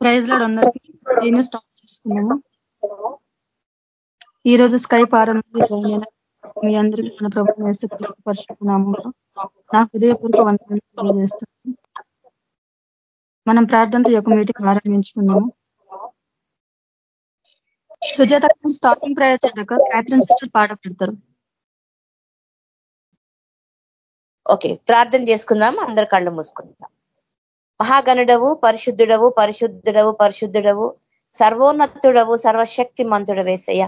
Praise Lord అందరికీ. నేను start చేసుకున్నాము ఈ రోజు స్కైప్ ఆరంభంలో జాయిన్ అయిన మీ అందరికీ మన ప్రభుత్వం వేస్తే పరిశుభ్రనామంలో నా హృదయపూర్వక వందనాలు తెలియజేస్తాను మనం ప్రార్థనతో యొక్క మీటింగ్ ఆరంభించుకున్నాము సుజాత స్టార్టింగ్ ప్రయర్ చేయడాక క్యాథరిన్ సిస్టర్ పాట పెడతారు. ఓకే ప్రార్థన చేసుకుందాం అందరు కళ్ళు మూసుకుందాం. మహాగణుడవు పరిశుద్ధుడవు పరిశుద్ధుడవు పరిశుద్ధుడవు సర్వోన్నతుడవు సర్వశక్తి మంతుడు వేసయ్య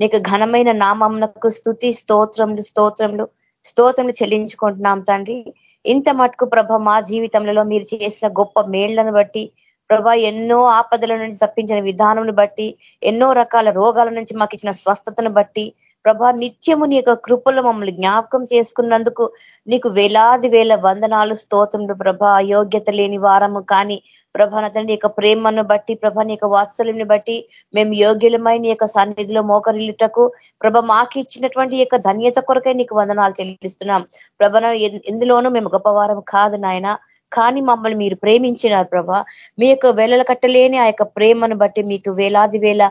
నీకు ఘనమైన నామమునకు స్థుతి స్తోత్రములు స్తోత్రములు స్తోత్రములు చెల్లించుకుంటున్నాం తండ్రి. ఇంత మటుకు ప్రభ మా జీవితంలో మీరు చేసిన గొప్ప మేళ్ళను బట్టి ప్రభా ఎన్నో ఆపదల నుంచి తప్పించిన విధానం బట్టి ఎన్నో రకాల రోగాల నుంచి మాకు ఇచ్చిన స్వస్థతను బట్టి ప్రభా నిత్యము నీ యొక్క కృపలు మమ్మల్ని జ్ఞాపకం చేసుకున్నందుకు నీకు వేలాది వేల వందనాలు స్తోత్రములు ప్రభా. అయోగ్యత లేని వారము కానీ ప్రభా తండ్రి యొక్క ప్రేమను బట్టి ప్రభ నీ యొక్క వాత్సల్ని బట్టి మేము యోగ్యులమై నీ యొక్క సన్నిధిలో మోకరిల్లుటకు ప్రభ మాకు ఇచ్చినటువంటి యొక్క ధన్యత కొరకై నీకు వందనాలు చెల్లిస్తున్నాం. ప్రభన ఎందులోనూ మేము గొప్పవారం కాదు నాయన. కానీ మమ్మల్ని మీరు ప్రేమించినారు ప్రభా. మీ యొక్క వేలలు కట్టలేని ఆ యొక్క ప్రేమను బట్టి మీకు వేలాది వేల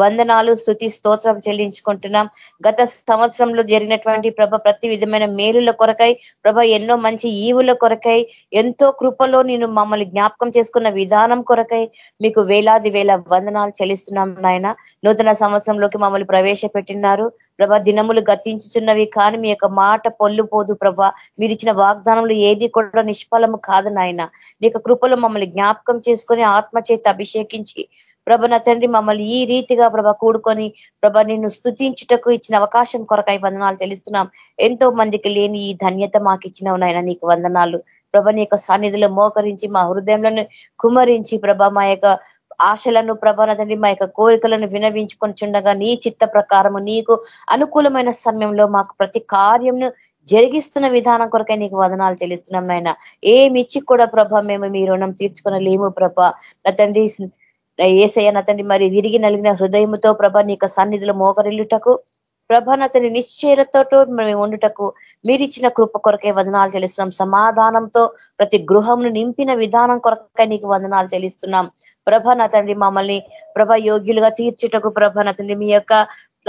వందనాలు స్థుతి స్తోత్రం చెల్లించుకుంటున్నాం. గత సంవత్సరంలో జరిగినటువంటి ప్రభ ప్రతి విధమైన మేలుల కొరకై ప్రభ ఎన్నో మంచి ఈవుల కొరకై ఎంతో కృపలో నేను మమ్మల్ని జ్ఞాపకం చేసుకున్న విధానం కొరకై మీకు వేలాది వేల వందనాలు చెల్లిస్తున్నాం నాయన. నూతన సంవత్సరంలోకి మమ్మల్ని ప్రవేశపెట్టినారు. ప్రభ దినములు గతించుచున్నవి కానీ మీ యొక్క మాట పొల్లుపోదు ప్రభ. మీరు ఇచ్చిన వాగ్దానంలో ఏది కూడా నిష్ఫలము కాదు నాయన. నీ కృపలో మమ్మల్ని జ్ఞాపకం చేసుకొని ఆత్మచేత అభిషేకించి ప్రభ నా తండ్రి మమ్మల్ని ఈ రీతిగా ప్రభ కూడుకొని ప్రభ నిన్ను స్థుతించుటకు ఇచ్చిన అవకాశం కొరకై వందనాలు తెలుస్తున్నాం ఎంతో మందికి లేని ఈ ధన్యత మాకు ఇచ్చినవు నాయన నీకు వందనాలు. ప్రభ నీ యొక్క సన్నిధిలో మోకరించి మా హృదయంలో కుమరించి ప్రభ మా యొక్క ఆశలను ప్రభ తండ్రి మా యొక్క కోరికలను వినవించుకొని నీ చిత్త ప్రకారము నీకు అనుకూలమైన సమయంలో మాకు ప్రతి కార్యంను జరిగిస్తున్న విధానం కొరకై నీకు వదనాలు చెల్లిస్తున్నాం నాయన. ఏమిచ్చి కూడా ప్రభ మేము మీ రుణం తీర్చుకునలేము ప్రభ. నా తండ్రి ఏసయ్య నతండి మరి విరిగి నలిగిన హృదయముతో ప్రభ నీ సన్నిధిలో మోకరిల్లుటకు ప్రభ నతని నిశ్చయతతో మేము ఉండుటకు మీరిచ్చిన కృప కొరకే వదనాలు చెల్లిస్తున్నాం. సమాధానంతో ప్రతి గృహంను నింపిన విధానం కొరకై నీకు వందనాలు చెల్లిస్తున్నాం. ప్రభ నా తండ్రి మమ్మల్ని ప్రభ యోగ్యులుగా తీర్చుటకు ప్రభ నా తండ్రి మీ యొక్క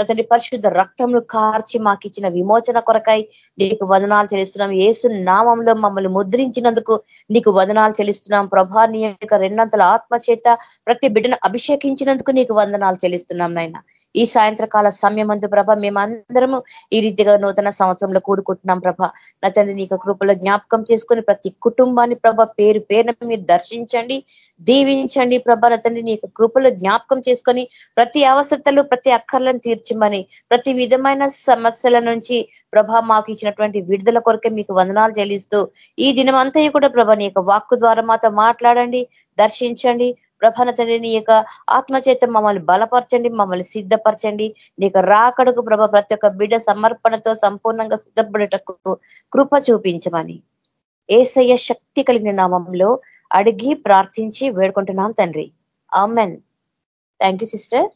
తండ్రి పరిశుద్ధ రక్తంను కార్చి మాకు ఇచ్చిన విమోచన కొరకై నీకు వదనాలు చెల్లిస్తున్నాం. ఏసు నామంలో మమ్మల్ని ముద్రించినందుకు నీకు వదనాలు చెల్లిస్తున్నాం. ప్రభా నీ యొక్క రెండంతల ఆత్మ చేత ప్రతి బిడ్డను అభిషేకించినందుకు నీకు వందనాలు చెల్లిస్తున్నాం నాయన. ఈ సాయంత్రకాల సమయమందు ప్రభ మేమందరము ఈ రీతిగా నూతన సంవత్సరంలో కూడుకుంటున్నాం ప్రభ. నా తండ్రి నీకు కృపలో జ్ఞాపకం చేసుకొని ప్రతి కుటుంబాన్ని ప్రభ పేరు పేరున మీరు దర్శించండి దీవించండి ప్రభ. నా తండ్రి నీ కృపలో జ్ఞాపకం చేసుకొని ప్రతి అవసరతలు ప్రతి అక్కర్లను తీర్చమని ప్రతి విధమైన సమస్యల నుంచి ప్రభ మాకు ఇచ్చినటువంటి విడుదల కొరకే మీకు వందనాలు చెల్లిస్తూ ఈ దినం కూడా ప్రభ నీ యొక్క వాక్కు ద్వారా మాతో మాట్లాడండి దర్శించండి ప్రభన తండ్రి నీ యొక్క ఆత్మచేత మమ్మల్ని బలపరచండి మమ్మల్ని సిద్ధపరచండి. నీకు రాకడకు ప్రభ ప్రతి ఒక్క బిడ్డ సమర్పణతో సంపూర్ణంగా సిద్ధపడటకు కృప చూపించమని ఏసయ్య శక్తి కలిగిన నామంలో అడిగి ప్రార్థించి వేడుకుంటున్నాం తండ్రి. Amen. Thank you sister.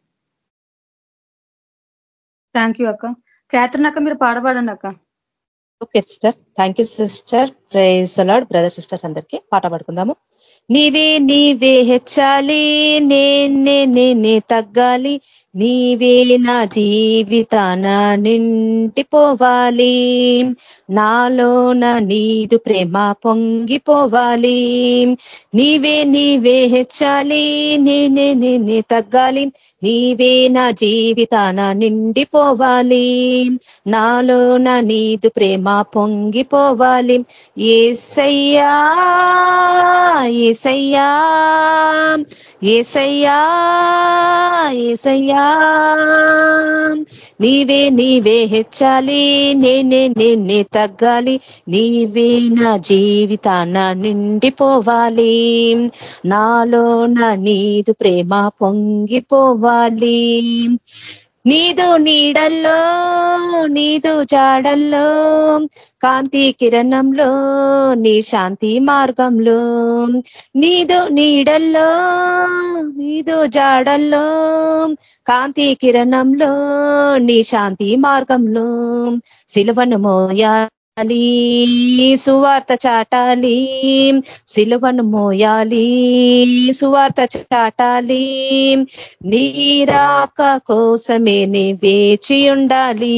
Thank you అక్క. క్యాథరిన్ అక్క మీరు పాడబడండి అక్క. Okay sister. Thank you sister. Praise the Lord brother sister అందరికీ పాట పాడుకుందాము. నీవే నీవే హెచ్చాలి నేనే నేనే తగ్గాలి నీవే నా జీవితాన నింటిపోవాలి నాలోన నీదు ప్రేమ పొంగిపోవాలి నీవే నీవే హెచ్చాలి నేనే నేనే తగ్గాలి నీవే నా జీవితాన నిండిపోవాలి. నాలో నా నీదు ప్రేమ పొంగిపోవాలి. ఏసయ్యా ఏసయ్యా ఏసయ్యా ఏసయ్యా. నీవే నీవే హెచ్చాలి నేనే నేనే తగ్గాలి. నీవే నా జీవితాన నిండిపోవాలి. నాలో నా నీదు ప్రేమ పొంగిపోవాలి. నీదు నీడల్లో నీదు జాడల్లో కాంతి కిరణంలో నీ శాంతి మార్గంలో. నీదు నీడల్లో నీదు జాడల్లో కాంతి కిరణంలో నీ శాంతి మార్గంలో. సిలువను మోయా చాటాలి సువార్త చాటాలి సిలువను మోయాలి సువార్త చాటాలి. నీరాక కోసమే నీ వేచి ఉండాలి.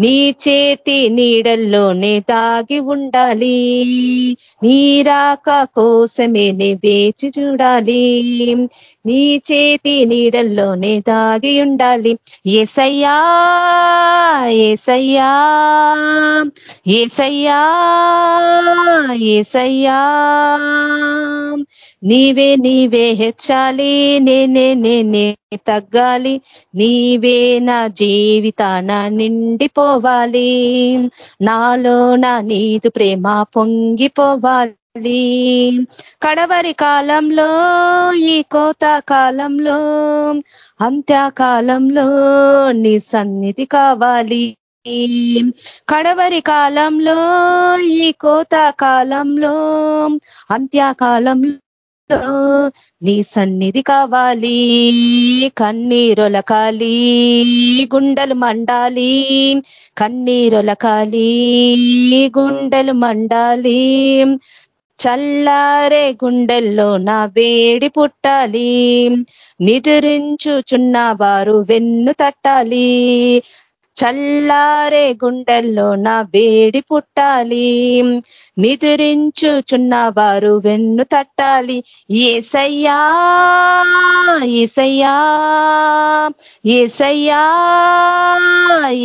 నీ చేతి నీడల్లోనే దాగి ఉండాలి. నీరాక కోసమే నీ వేచి చూడాలి. నీ చేతి నీడల్లోనే దాగి ఉండాలి. ఏసయ్యా ఏసయ్యా ఏసయ్యా ఏసయ్యా. నీవే నీవే హెచ్చాలి నేనే నేనే తగ్గాలి. నీవే నా జీవితాన నిండిపోవాలి. నాలో నా నీదు ప్రేమ పొంగిపోవాలి. కడవరి కాలంలో ఈ కోత కాలంలో అంత్యకాలంలో నీ సన్నిధి కావాలి. కడవరి కాలంలో ఈ కోత కాలంలో అంత్యకాలంలో నీ సన్నిధి కావాలి కన్నీరొలకాలి గుండెలు మండాలి కన్నీరొలకాలి గుండెలు మండాలి. చల్లారే గుండెల్లో నా వేడి పుట్టాలి నిదురించుచున్న వారు వెన్ను తట్టాలి. చల్లారే గుండెల్లో నా వేడి పుట్టాలి నిద్రించుచున్న వారు వెన్ను తట్టాలి. ఏసయ్యా ఏసయ్యా ఏసయ్యా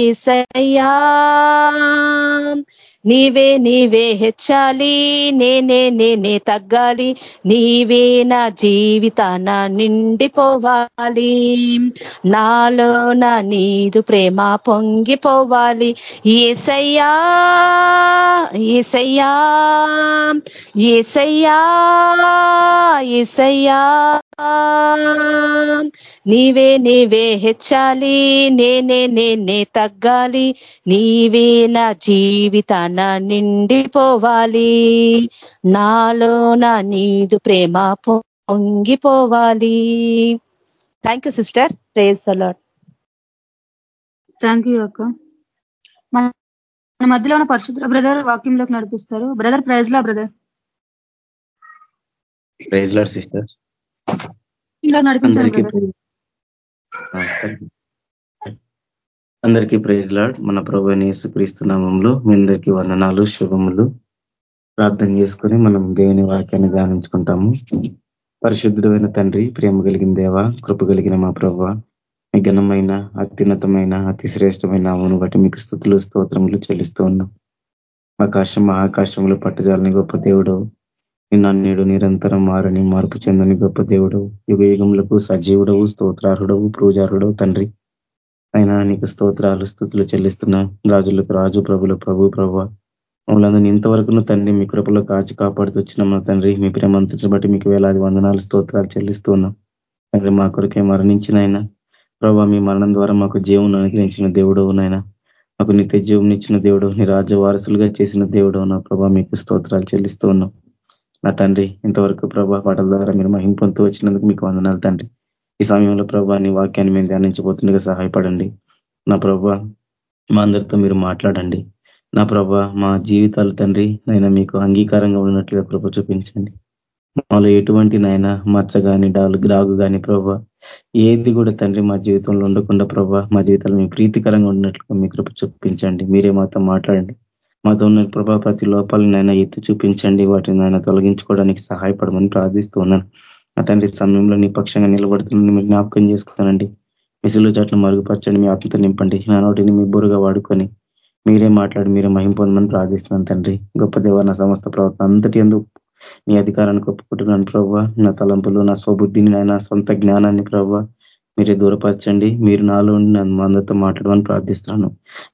ఏసయ్యా. నీవే నీవే హెచ్చాలి నేనే నేనే తగ్గాలి నీవే నా జీవితాన నిండిపోవాలి నాలో నా నీదు ప్రేమ పొంగిపోవాలి. ఏసయ్యా ఏసయ్యా ఏసయ్యా ఏసయ్యా. నీవే నీవే హెచ్చాలి నేనే నేనే తగ్గాలి నీవే నా జీవితాన నిండిపోవాలి నాలో నా నీదు ప్రేమ పొంగిపోవాలి. Thank you sister praise the Lord thank you అక్క. మన మధ్యలో ఉన్న పరిశుద్ధ బ్రదర్ వాక్యంలోకి నడిపిస్తారు. Brother praise Lord brother praise Lord sister ఇలా నడిపించండి బ్రదర్ అందరికీ ప్రైజ్ లాడ్ మన ప్రభు యేసుక్రీస్తు నామంలో మీ అందరికీ వందనాలు శుభములు. ప్రార్థన చేసుకొని మనం దేవుని వాక్యాన్ని ధ్యానించుకుంటాము. పరిశుద్ధమైన తండ్రి ప్రేమ కలిగిన దేవ కృప కలిగిన మా ప్రభు మీ ఘనమైన అత్యున్నతమైన అతి శ్రేష్టమైన నామను బట్టి మీకు స్థుతులు స్తోత్రములు చెల్లిస్తూ ఉన్నాం. ఆకాశం మహాకాశములు పట్టుజాలని గొప్ప దేవుడు నిన్నేడు నిరంతరం మారని మార్పు చెందని గొప్ప దేవుడు యుగ యుగములకు సజీవుడవు స్తోత్రార్హుడవు పూజార్హుడవు తండ్రి. అయినా నీకు స్తోత్రాలు స్థుతులు చెల్లిస్తున్నా రాజులకు రాజు ప్రభుల ప్రభు ప్రభు మమ్మల్ని ఇంతవరకు తండ్రి మీ కృపలో కాచి కాపాడుతూ వచ్చిన మా తండ్రి మీ ప్రేమంతటిని బట్టి మీకు వేలాది వందనాలు స్తోత్రాలు చెల్లిస్తూ ఉన్నాం. తండ్రి మా కొరకే మరణించిన ఆయన ప్రభావ మీ మరణం ద్వారా మాకు జీవం అనుగ్రహించిన దేవుడవు నాయన. మాకు నిత్య జీవం ఇచ్చిన దేవుడు నీ రాజ్య వారసులుగా చేసిన దేవుడు నా ప్రభా మీకు స్తోత్రాలు చెల్లిస్తూ ఉన్నాం. నా తండ్రి ఇంతవరకు ప్రభా పాటల ద్వారా మీరు మహింపొంతూ వచ్చినందుకు మీకు వందనాలు తండ్రి. ఈ సమయంలో ప్రభా నీ వాక్యాన్ని మేము ధ్యానించబోతుండగా సహాయపడండి. నా ప్రభా మా అందరితో మీరు మాట్లాడండి. నా ప్రభా మా జీవితాలు తండ్రి నైనా మీకు అంగీకారంగా ఉన్నట్లుగా కృప చూపించండి. మాలో ఎటువంటి నాయన మచ్చ కానీ డాలు గ్రాగు కానీ ప్రభా ఏది కూడా తండ్రి మా జీవితంలో ఉండకుండా ప్రభా మా జీవితాలు మీ ప్రీతికరంగా ఉన్నట్లుగా మీ కృప చూపించండి. మీరే మాతో మాట్లాడండి. మాతో ఉన్న ప్రభా ప్రతి లోపాలనైనా ఎత్తి చూపించండి. వాటిని ఆయన తొలగించుకోవడానికి సహాయపడమని ప్రార్థిస్తూ ఉన్నాను. నా తండ్రి సమయంలో నిపక్షంగా నిలబడుతున్న మీరు జ్ఞాపకం చేసుకున్నానండి. మిసులు చట్లు మరుగుపరచండి మీ ఆత్మతో నింపండి. నా నోటిని మీ బురుగా వాడుకొని మీరే మాట్లాడి మీరే మహింపొందమని ప్రార్థిస్తున్నాను తండ్రి. గొప్ప దేవ నా సమస్త ప్రవర్తన అంతటి ఎందుకు నీ అధికారాన్ని ఒప్పుకుంటున్నాను ప్రభావ నా తలంపులు నా స్వబుద్ధిని నాయన సొంత జ్ఞానాన్ని ప్రభావ మీరే దూరపరచండి. మీరు నాలో ఉండి నన్ను అందరితో మాట్లాడమని ప్రార్థిస్తున్నాను.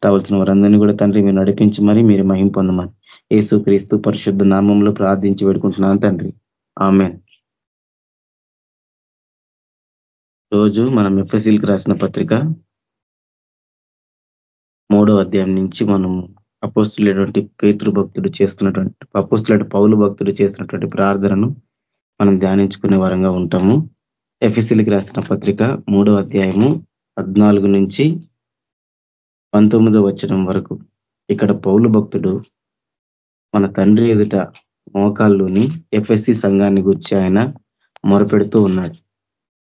రావాల్సిన వారందరినీ కూడా తండ్రి మీరు నడిపించి మరి మీరు మహిం పొందమని ఏసు క్రీస్తు పరిశుద్ధ నామంలో ప్రార్థించి పెడుకుంటున్నాను తండ్రి. ఆమె రోజు మనం ఎఫ్ఎస్సీలకు రాసిన పత్రిక మూడో అధ్యాయం నుంచి మనం అపోస్తులేటువంటి పేతృ భక్తుడు చేస్తున్నటువంటి అపోస్తులేటి పౌలు భక్తుడు చేస్తున్నటువంటి ప్రార్థనను మనం ధ్యానించుకునే వారంగా ఉంటాము. ఎఫ్ఎస్సీలకి రాసిన పత్రిక మూడో అధ్యాయము పద్నాలుగు నుంచి పంతొమ్మిదో వచ్చడం వరకు. ఇక్కడ పౌలు భక్తుడు మన తండ్రి ఎదుట మోకాల్లోని ఎఫ్ఎస్సి సంఘాన్ని గురించి ఆయన మొరపెడుతూ ఉన్నాడు.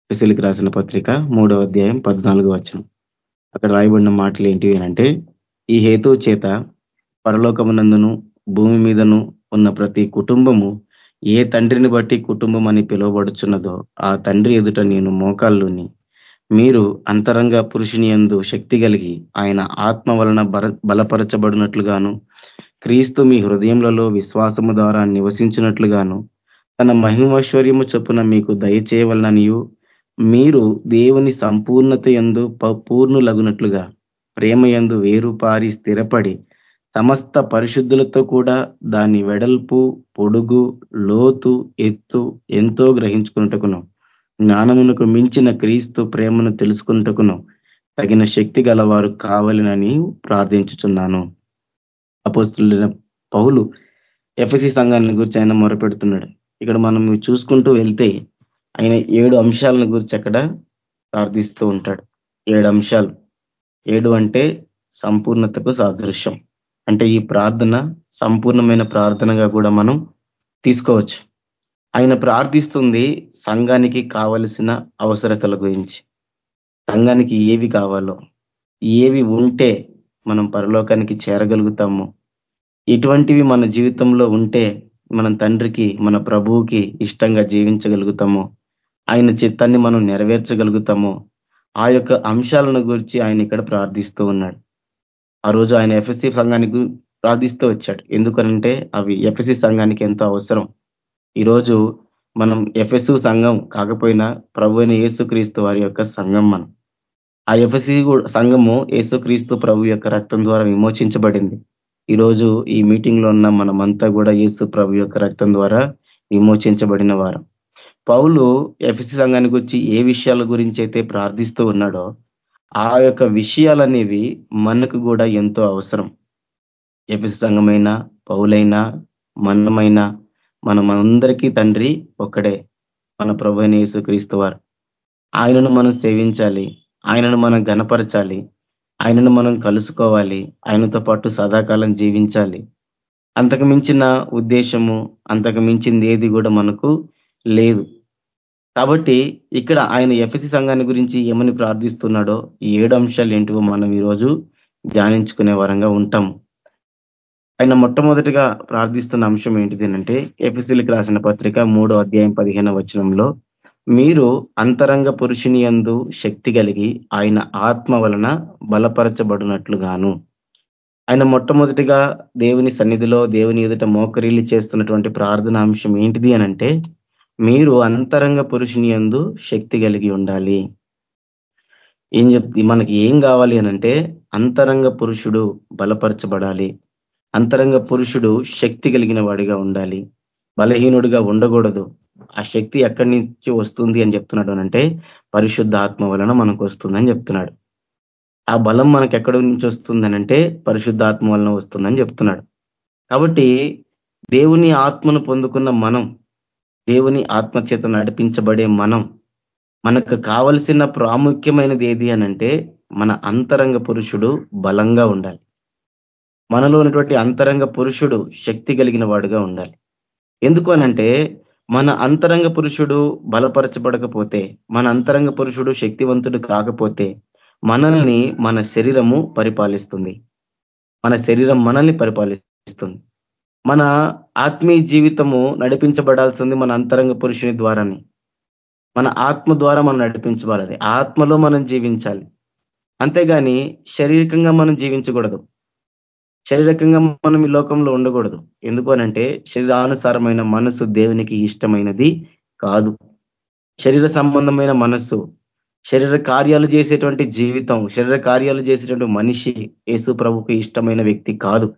ఎఫ్ఎస్సీలకు రాసిన పత్రిక మూడో అధ్యాయం పద్నాలుగు వచనం. అక్కడ రాయబడిన మాటలు ఏంటివి అంటే ఈ హేతువు చేత పరలోకమునందును భూమి మీదను ఉన్న ప్రతి కుటుంబము ఏ తండ్రిని బట్టి కుటుంబం అని పిలువబడుచున్నదో ఆ తండ్రి ఎదుట నేను మోకాల్లోని మీరు అంతరంగ పురుషుని ఎందు శక్తి కలిగి ఆయన ఆత్మ వలన బలపరచబడినట్లుగాను క్రీస్తు మీ హృదయంలో విశ్వాసము ద్వారా నివసించినట్లుగాను తన మహిమైశ్వర్యము చొప్పున మీకు దయచేయవలననియు మీరు దేవుని సంపూర్ణత ఎందు పూర్ణులగునట్లుగా ప్రేమ ఎందు వేరుపారి స్థిరపడి సమస్త పరిశుద్ధులతో కూడా దాని వెడల్పు పొడుగు లోతు ఎత్తు ఎంతో గ్రహించుకున్నటకును జ్ఞానమునకు మించిన క్రీస్తు ప్రేమను తెలుసుకున్నటకును తగిన శక్తి గలవారు కావాలనని ప్రార్థించుచున్నాను. అపోస్తులైన పౌలు ఎఫ్ఎసి సంఘాన్ని గురించి ఆయన మొరపెడుతున్నాడు. ఇక్కడ మనం చూసుకుంటూ వెళ్తే ఆయన ఏడు అంశాలను గురించి అక్కడ ప్రార్థిస్తూ ఉంటాడు. ఏడు అంశాలు. ఏడు అంటే సంపూర్ణతకు సాదృశ్యం. అంటే ఈ ప్రార్థన సంపూర్ణమైన ప్రార్థనగా కూడా మనం తీసుకోవచ్చు. ఆయన ప్రార్థిస్తుంది సంఘానికి కావలసిన అవసరతల గురించి. సంఘానికి ఏవి కావాలో ఏవి ఉంటే మనం పరలోకానికి చేరగలుగుతాము ఇటువంటివి మన జీవితంలో ఉంటే మనం తండ్రికి మన ప్రభువుకి ఇష్టంగా జీవించగలుగుతాము ఆయన చిత్తాన్ని మనం నెరవేర్చగలుగుతాము ఆ యొక్క అంశాలను గురించి ఆయన ఇక్కడ ప్రార్థిస్తూ ఉన్నాడు. ఆ రోజు ఆయన ఎఫ్ఎస్సి సంఘానికి ప్రార్థిస్తూ వచ్చాడు. ఎందుకనంటే అవి ఎఫ్ఎస్సి సంఘానికి ఎంతో అవసరం. ఈరోజు మనం ఎఫ్ఎస్సు సంఘం కాకపోయినా ప్రభు అయిన యేసుక్రీస్తు వారి యొక్క సంఘం మనం. ఆ ఎఫ్ఎస్సి సంఘము యేసుక్రీస్తు ప్రభు యొక్క రక్తం ద్వారా విమోచించబడింది. ఈరోజు ఈ మీటింగ్లో ఉన్న మనమంతా కూడా యేసు ప్రభు యొక్క రక్తం ద్వారా విమోచించబడిన వారం. పౌలు ఎఫ్ఎస్సి సంఘానికి వచ్చి ఏ విషయాల గురించి అయితే ప్రార్థిస్తూ ఉన్నాడో ఆ యొక్క విషయాలనేవి మనకు కూడా ఎంతో అవసరం. ఎఫ్ఎస్సి సంఘమైనా పౌలైనా మనమైనా మనం అందరికీ తండ్రి ఒక్కడే మన ప్రభు యేసుక్రీస్తు వారు. ఆయనను మనం సేవించాలి ఆయనను మనం గనపరచాలి ఆయనను మనం కలుసుకోవాలి ఆయనతో పాటు సదాకాలం జీవించాలి. అంతకు మించిన ఉద్దేశము అంతకు మించింది ఏది కూడా మనకు లేదు. కాబట్టి ఇక్కడ ఆయన ఎఫ్ఎసి సంఘాన్ని గురించి ఏమని ప్రార్థిస్తున్నాడో ఈ ఏడు అంశాలు ఏంటివో మనం ఈరోజు ధ్యానించుకునే వరంగా ఉంటాం. ఆయన మొట్టమొదటిగా ప్రార్థిస్తున్న అంశం ఏంటిది అంటే ఎఫ్ఎస్సీలకు రాసిన పత్రిక మూడో అధ్యాయం పదిహేను వచనంలో మీరు అంతరంగ పురుషుని యందు శక్తి కలిగి ఆయన ఆత్మ వలన బలపరచబడినట్లుగాను. ఆయన మొట్టమొదటిగా దేవుని సన్నిధిలో దేవుని ఎదుట మోకరీలు చేస్తున్నటువంటి ప్రార్థన అంశం ఏంటిది అనంటే మీరు అంతరంగ పురుషుని యందు శక్తి కలిగి ఉండాలి. ఏం చెప్తి మనకి ఏం కావాలి అనంటే అంతరంగ పురుషుడు బలపరచబడాలి. అంతరంగ పురుషుడు శక్తి కలిగిన వాడిగా ఉండాలి. బలహీనుడిగా ఉండకూడదు. ఆ శక్తి ఎక్కడి నుంచి వస్తుంది అని చెప్తున్నాడు అనంటే పరిశుద్ధ ఆత్మ వలన మనకు వస్తుందని చెప్తున్నాడు. ఆ బలం మనకు ఎక్కడి నుంచి వస్తుందనంటే పరిశుద్ధాత్మ వలన వస్తుందని చెప్తున్నాడు. కాబట్టి దేవుని ఆత్మను పొందుకున్న మనం దేవుని ఆత్మ చేత నడిపించబడే మనం మనకు కావలసిన ప్రాముఖ్యమైనది ఏది అనంటే మన అంతరంగ పురుషుడు బలంగా ఉండాలి. మనలో ఉన్నటువంటి అంతరంగ పురుషుడు శక్తి కలిగిన వాడుగా ఉండాలి. ఎందుకు అనంటే మన అంతరంగ పురుషుడు బలపరచబడకపోతే మన అంతరంగ పురుషుడు శక్తివంతుడు కాకపోతే మనల్ని మన శరీరము పరిపాలిస్తుంది. మన శరీరం మనల్ని పరిపాలిస్తుంది. మన ఆత్మీయ జీవితము నడిపించబడాల్సింది మన అంతరంగ పురుషుని ద్వారానే. మన ఆత్మ ద్వారా మనం నడిపించబడాలి. ఆత్మలో మనం జీవించాలి. అంతేగాని శారీరకంగా మనం జీవించకూడదు. శారీరకంగా మనం ఈ లోకంలో ఉండకూడదు. ఎందుకు అనంటే శరీరానుసారమైన మనసు దేవునికి ఇష్టమైనది కాదు. శరీర సంబంధమైన మనస్సు శరీర కార్యాలు చేసేటువంటి జీవితం శరీర కార్యాలు చేసేటువంటి మనిషి యేసు ప్రభుకు ఇష్టమైన వ్యక్తి కాదు.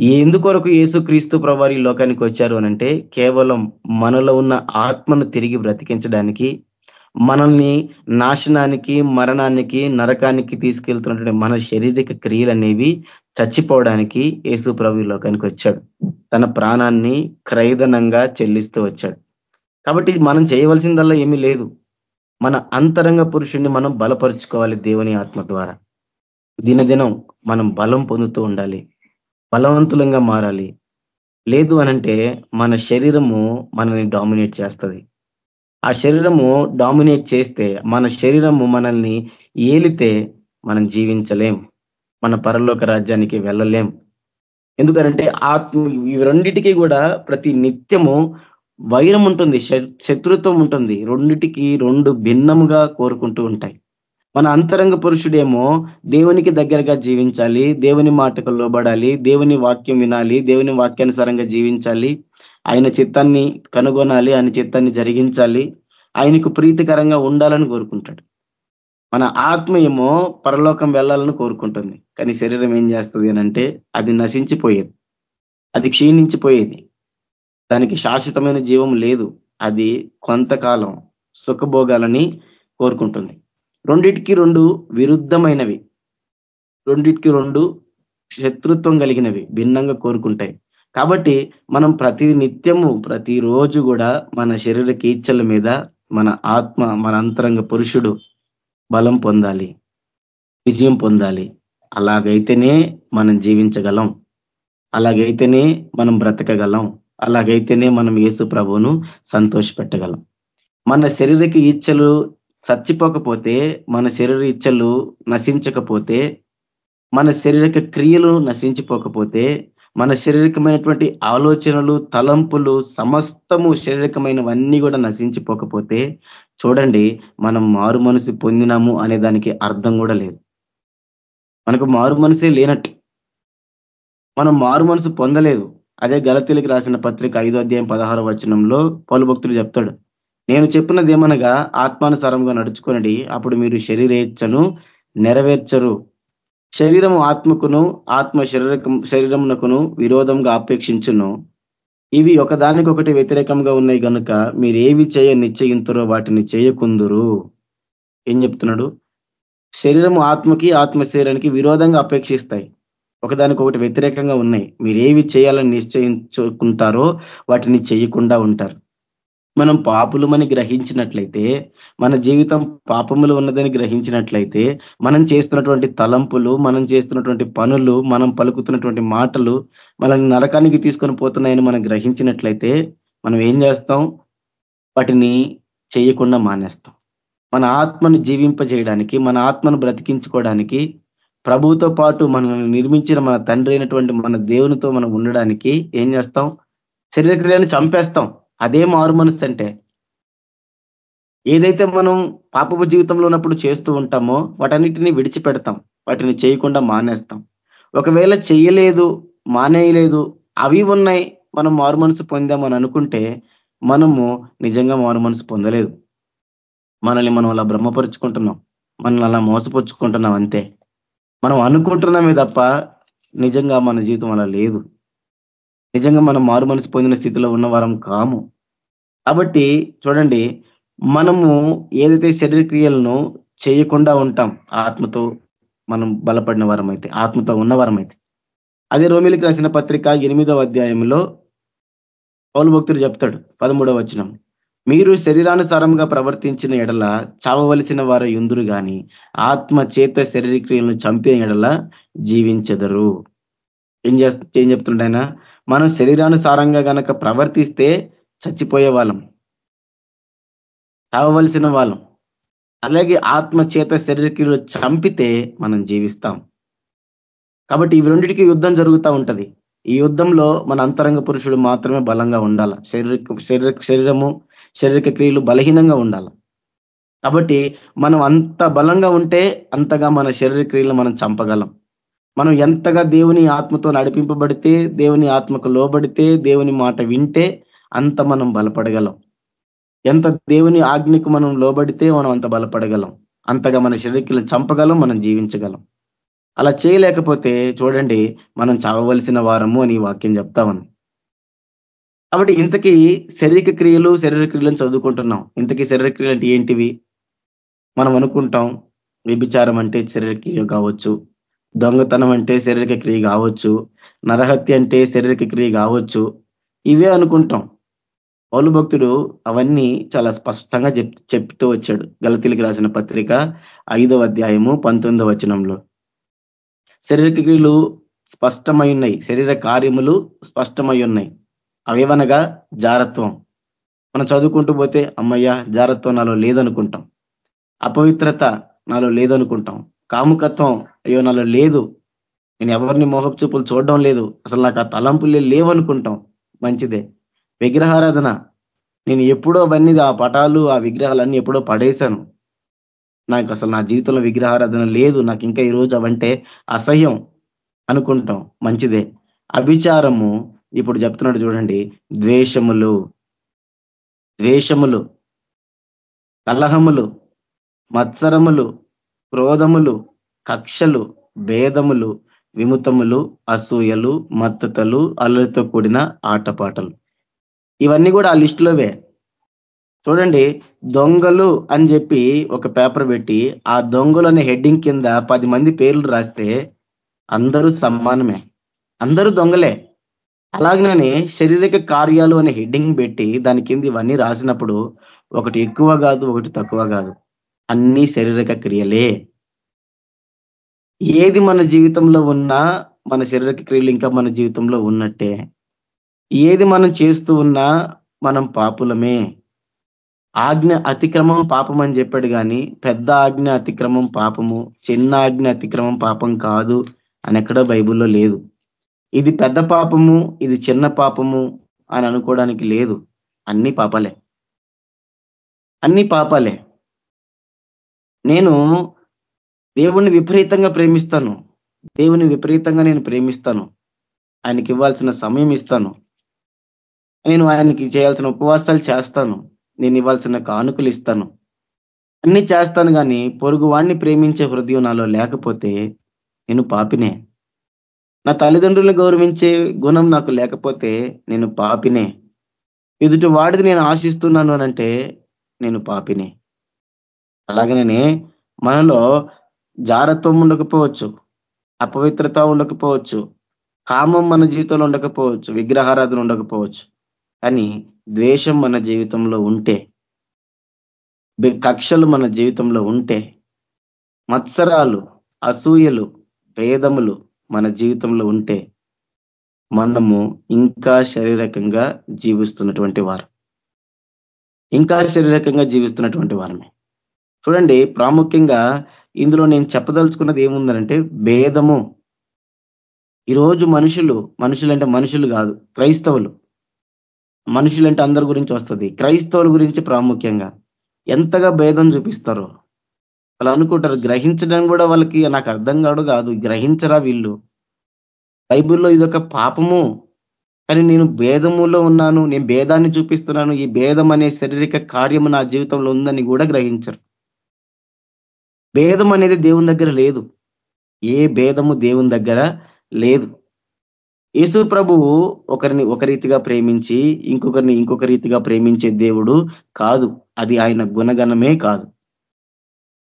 ఎందుకొరకు యేసు క్రీస్తు ప్రభావి లోకానికి వచ్చారు అనంటే కేవలం మనలో ఉన్న ఆత్మను తిరిగి బ్రతికించడానికి మనల్ని నాశనానికి మరణానికి నరకానికి తీసుకెళ్తున్నటువంటి మన శారీరక క్రియలు అనేవి చచ్చిపోవడానికి యేసు ప్రభు లోకానికి వచ్చాడు. తన ప్రాణాన్ని క్రైదనంగా చెల్లిస్తూ వచ్చాడు. కాబట్టి మనం చేయవలసిందల్లా ఏమీ లేదు. మన అంతరంగ పురుషుణ్ణి మనం బలపరుచుకోవాలి దేవుని ఆత్మ ద్వారా. దినదినం మనం బలం పొందుతూ ఉండాలి. బలవంతులంగా మారాలి. లేదు అనంటే మన శరీరము మనల్ని డామినేట్ చేస్తుంది. ఆ శరీరము డామినేట్ చేస్తే మన శరీరము మనల్ని ఏలితే మనం జీవించలేం. మన పరలోక రాజ్యానికి వెళ్ళలేం. ఎందుకంటే ఆత్మ ఇవి రెండిటికి కూడా ప్రతి నిత్యము వైరం ఉంటుంది శత్రుత్వం ఉంటుంది. రెండిటికి రెండు భిన్నముగా కోరుకుంటూ ఉంటాయి. మన అంతరంగ పురుషుడేమో దేవునికి దగ్గరగా జీవించాలి దేవుని మాటకు లోబడాలి దేవుని వాక్యం వినాలి దేవుని వాక్యానుసారంగా జీవించాలి. ఆయన చిత్తాన్ని కనుగొనాలి ఆయన చిత్తాన్ని జరిగించాలి. ఆయనకు ప్రీతికరంగా ఉండాలని కోరుకుంటాడు. మన ఆత్మ ఏమో పరలోకం వెళ్ళాలని కోరుకుంటుంది. కానీ శరీరం ఏం చేస్తుంది అంటే అది నశించిపోయేది. అది క్షీణించిపోయేది. దానికి శాశ్వతమైన జీవం లేదు. అది కొంతకాలం సుఖభోగాలని కోరుకుంటుంది. రెండిటికి రెండు విరుద్ధమైనవి. రెండిటికి రెండు శత్రుత్వం కలిగినవి భిన్నంగా కోరుకుంటాయి. కాబట్టి మనం ప్రతి నిత్యము ప్రతిరోజు కూడా మన శరీర కీర్చల మీద మన ఆత్మ మన అంతరంగ పురుషుడు బలం పొందాలి విజయం పొందాలి. అలాగైతేనే మనం జీవించగలం. అలాగైతేనే మనం బ్రతకగలం. అలాగైతేనే మనం యేసు ప్రభువును సంతోషపెట్టగలం. మన శరీరకి ఈచ్ఛలు చచ్చిపోకపోతే మన శరీర ఇచ్చలు నశించకపోతే మన శరీరక క్రియలు నశించిపోకపోతే మన శారీరకమైనటువంటి ఆలోచనలు తలంపులు సమస్తము శారీరకమైనవన్నీ కూడా నశించిపోకపోతే చూడండి మనం మారు మనసు పొందినాము అనే దానికి అర్థం కూడా లేదు. మనకు మారు మనసే లేనట్టు. మనం మారు మనసు పొందలేదు. అదే గలతీలకు రాసిన పత్రిక ఐదో అధ్యాయం పదహారో వచనంలో పలు భక్తులు చెప్తాడు. నేను చెప్పినది ఏమనగా ఆత్మానుసారంగా నడుచుకునడి అప్పుడు మీరు శరీరేచ్ఛను నెరవేర్చరు. శరీరము ఆత్మకును ఆత్మ శరీర శరీరమునకును విరోధంగా అపేక్షించును. ఇవి ఒకదానికొకటి వ్యతిరేకంగా ఉన్నాయి కనుక మీరు ఏవి చేయ నిశ్చయింతురో వాటిని చేయకుందురు. ఏం చెప్తున్నాడు? శరీరము ఆత్మకి ఆత్మ శరీరానికి విరోధంగా అపేక్షిస్తాయి. ఒకదానికొకటి వ్యతిరేకంగా ఉన్నాయి. మీరు ఏవి చేయాలని నిశ్చయించుకుంటారో వాటిని చేయకుండా ఉంటారు. మనం పాపులమని గ్రహించినట్లయితే మన జీవితం పాపములు ఉన్నదని గ్రహించినట్లయితే మనం చేస్తున్నటువంటి తలంపులు మనం చేస్తున్నటువంటి పనులు మనం పలుకుతున్నటువంటి మాటలు మనల్ని నరకానికి తీసుకొని పోతున్నాయని మనం గ్రహించినట్లయితే మనం ఏం చేస్తాం? వాటిని చేయకుండా మానేస్తాం. మన ఆత్మను జీవింపజేయడానికి మన ఆత్మను బ్రతికించుకోవడానికి ప్రభుతో పాటు మనల్ని నిర్మించిన మన తండ్రి అయినటువంటి మన దేవునితో మనం ఉండడానికి ఏం చేస్తాం? శరీరక్రియను చంపేస్తాం. అదే మారు మనసు అంటే ఏదైతే మనం పాపపు జీవితంలో ఉన్నప్పుడు చేస్తూ ఉంటామో వాటన్నిటిని విడిచిపెడతాం. వాటిని చేయకుండా మానేస్తాం. ఒకవేళ చేయలేదు మానేయలేదు అవి ఉన్నాయి మనం మారు మనసు పొందామని అనుకుంటే మనము నిజంగా మారు మనసు పొందలేదు. మనల్ని మనం అలా బ్రహ్మపరుచుకుంటున్నాం. మనల్ని అలా మోసపరుచుకుంటున్నాం అంతే. మనం అనుకుంటున్నామే తప్ప నిజంగా మన జీవితం అలా లేదు. నిజంగా మనం మారు మనసు పొందిన స్థితిలో ఉన్న వారం కాము. కాబట్టి చూడండి మనము ఏదైతే శరీర క్రియలను చేయకుండా ఉంటాం ఆత్మతో మనం బలపడిన వారం అయితే ఆత్మతో ఉన్నవారం అయితే అదే రోమిలికి రాసిన పత్రిక ఎనిమిదవ అధ్యాయంలో పౌలు భక్తుడు చెప్తాడు పదమూడవ వచనం. మీరు శరీరానుసారంగా ప్రవర్తించిన ఎడల చావవలసిన వారు ఎందురు గాని ఆత్మ చేత శరీర క్రియలను చంపిన ఎడల జీవించెదరు. ఏం చేస్త ఏం చెప్తుండైనా మనం శరీరానుసారంగా గనక ప్రవర్తిస్తే చచ్చిపోయే వాళ్ళం. చావవలసిన వాళ్ళం. అలాగే ఆత్మ చేత శరీరక్రియలు చంపితే మనం జీవిస్తాం. కాబట్టి ఇవి రెండింటికి యుద్ధం జరుగుతూ ఉంటది. ఈ యుద్ధంలో మన అంతరంగ పురుషుడు మాత్రమే బలంగా ఉండాల. శరీర శరీర శరీరము శరీరక క్రియలు బలహీనంగా ఉండాలి. కాబట్టి మనం అంత బలంగా ఉంటే అంతగా మన శరీర క్రియలు మనం చంపగలం. మనం ఎంతగా దేవుని ఆత్మతో నడిపింపబడితే దేవుని ఆత్మకు లోబడితే దేవుని మాట వింటే అంత మనం బలపడగలం. ఎంత దేవుని ఆజ్ఞకు మనం లోబడితే మనం అంత బలపడగలం. అంతగా మన శరీరం చంపగలం మనం జీవించగలం. అలా చేయలేకపోతే చూడండి మనం చావవలసిన వారము అని వాక్యం చెప్తా ఉంది. కాబట్టి ఇంతకీ శరీర క్రియలు శరీర క్రియలను చదువుకుంటున్నాం. ఇంతకీ శరీర క్రియలు అంటే ఏంటివి? మనం అనుకుంటాం వ్యభిచారం అంటే శరీర క్రియ కావచ్చు. దొంగతనం అంటే శారీరక క్రియ కావచ్చు నరహత్య అంటే శారీరక క్రియ కావచ్చు ఇవే అనుకుంటాం. పౌలు భక్తుడు అవన్నీ చాలా స్పష్టంగా చెప్తూ వచ్చాడు. గలతీలకు రాసిన పత్రిక ఐదవ అధ్యాయము పంతొమ్మిదవ వచనంలో. శరీర క్రియలు స్పష్టమై ఉన్నాయి. శరీర కార్యములు స్పష్టమై ఉన్నాయి. అవేవనగా? జారత్వం. మనం చదువుకుంటూ పోతే అమ్మయ్య జారత్వం నాలో లేదనుకుంటాం. అపవిత్రత నాలో లేదనుకుంటాం. కాముకత్వం అయ్యో నాలో లేదు. నేను ఎవరిని మోహపు చూపులు చూడడం లేదు. అసలు నాకు ఆ తలంపులే లేవనుకుంటాం. మంచిదే. విగ్రహారాధన. నేను ఎప్పుడో అవన్నీ ఆ పటాలు ఆ విగ్రహాలన్నీ ఎప్పుడో పడేశాను. నాకు అసలు నా జీవితంలో విగ్రహారాధన లేదు. నాకు ఇంకా ఈరోజు అవంటే అసహ్యం అనుకుంటాం. మంచిదే. అభిచారము. ఇప్పుడు చెప్తున్నాడు చూడండి. ద్వేషములు. ద్వేషములు. కలహములు. మత్సరములు. క్రోధములు. కక్షలు భేదములు విముతములు అసూయలు మద్దతలు అల్లరితో కూడిన ఆటపాటలు. ఇవన్నీ కూడా ఆ లిస్టులోవే చూడండి దొంగలు అని చెప్పి ఒక పేపర్ పెట్టి ఆ దొంగలు అనే హెడ్డింగ్ కింద పది మంది పేర్లు రాస్తే అందరూ సమానమే. అందరూ దొంగలే. అలాగనే శారీరక కార్యాలు అనే హెడ్డింగ్ పెట్టి దాని కింద ఇవన్నీ రాసినప్పుడు ఒకటి ఎక్కువ కాదు ఒకటి తక్కువ కాదు. అన్ని శారీరక క్రియలే. ఏది మన జీవితంలో ఉన్నా మన శరీర క్రియలు ఇంకా మన జీవితంలో ఉన్నట్టే. ఏది మనం చేస్తూ ఉన్నా మనం పాపులమే. ఆజ్ఞ అతిక్రమం పాపం అని చెప్పాడు కానీ పెద్ద ఆజ్ఞ అతిక్రమం పాపము చిన్న ఆజ్ఞ అతిక్రమం పాపం కాదు అని ఎక్కడో బైబుల్లో లేదు. ఇది పెద్ద పాపము ఇది చిన్న పాపము అని అనుకోవడానికి లేదు. అన్ని పాపాలే. అన్ని పాపాలే. నేను దేవుణ్ణి విపరీతంగా ప్రేమిస్తాను. దేవుని విపరీతంగా నేను ప్రేమిస్తాను. ఆయనకి ఇవ్వాల్సిన సమయం ఇస్తాను. నేను ఆయనకి చేయాల్సిన ఉపవాసాలు చేస్తాను. నేను ఇవ్వాల్సిన కానుకలు ఇస్తాను. అన్ని చేస్తాను కానీ పొరుగు వాణ్ణి ప్రేమించే హృదయం నాలో లేకపోతే నేను పాపినే. నా తల్లిదండ్రులను గౌరవించే గుణం నాకు లేకపోతే నేను పాపినే. ఎదుటి వాడిది నేను ఆశిస్తున్నాను అనంటే నేను పాపినే. అలాగనే మనలో జారత్వం ఉండకపోవచ్చు అపవిత్రత ఉండకపోవచ్చు కామం మన జీవితంలో ఉండకపోవచ్చు విగ్రహారాధన ఉండకపోవచ్చు. కానీ ద్వేషం మన జీవితంలో ఉంటే కక్షలు మన జీవితంలో ఉంటే మత్సరాలు అసూయలు భేదములు మన జీవితంలో ఉంటే మనము ఇంకా శారీరకంగా జీవిస్తున్నటువంటి వారు. ఇంకా శారీరకంగా జీవిస్తున్నటువంటి వారమే. చూడండి ప్రాముఖ్యంగా ఇందులో నేను చెప్పదలుచుకున్నది ఏముందనంటే భేదము. ఈరోజు మనుషులు మనుషులంటే మనుషులు కాదు క్రైస్తవులు. మనుషులంటే అందరి గురించి వస్తుంది. క్రైస్తవుల గురించి ప్రాముఖ్యంగా ఎంతగా భేదం చూపిస్తారో వాళ్ళు అనుకుంటారు. గ్రహించడం కూడా వాళ్ళకి నాకు అర్థం కాడు కాదు గ్రహించరా వీళ్ళు? బైబిల్లో ఇదొక పాపము. కానీ నేను భేదములో ఉన్నాను నేను భేదాన్ని చూపిస్తున్నాను ఈ భేదం అనే శారీరక కార్యము నా జీవితంలో ఉందని కూడా గ్రహించరు. భేదం అనేది దేవుని దగ్గర లేదు. ఏ భేదము దేవుని దగ్గర లేదు. యేసు ప్రభువు ఒకరిని ఒక రీతిగా ప్రేమించి ఇంకొకరిని ఇంకొక రీతిగా ప్రేమించే దేవుడు కాదు. అది ఆయన గుణగణమే కాదు.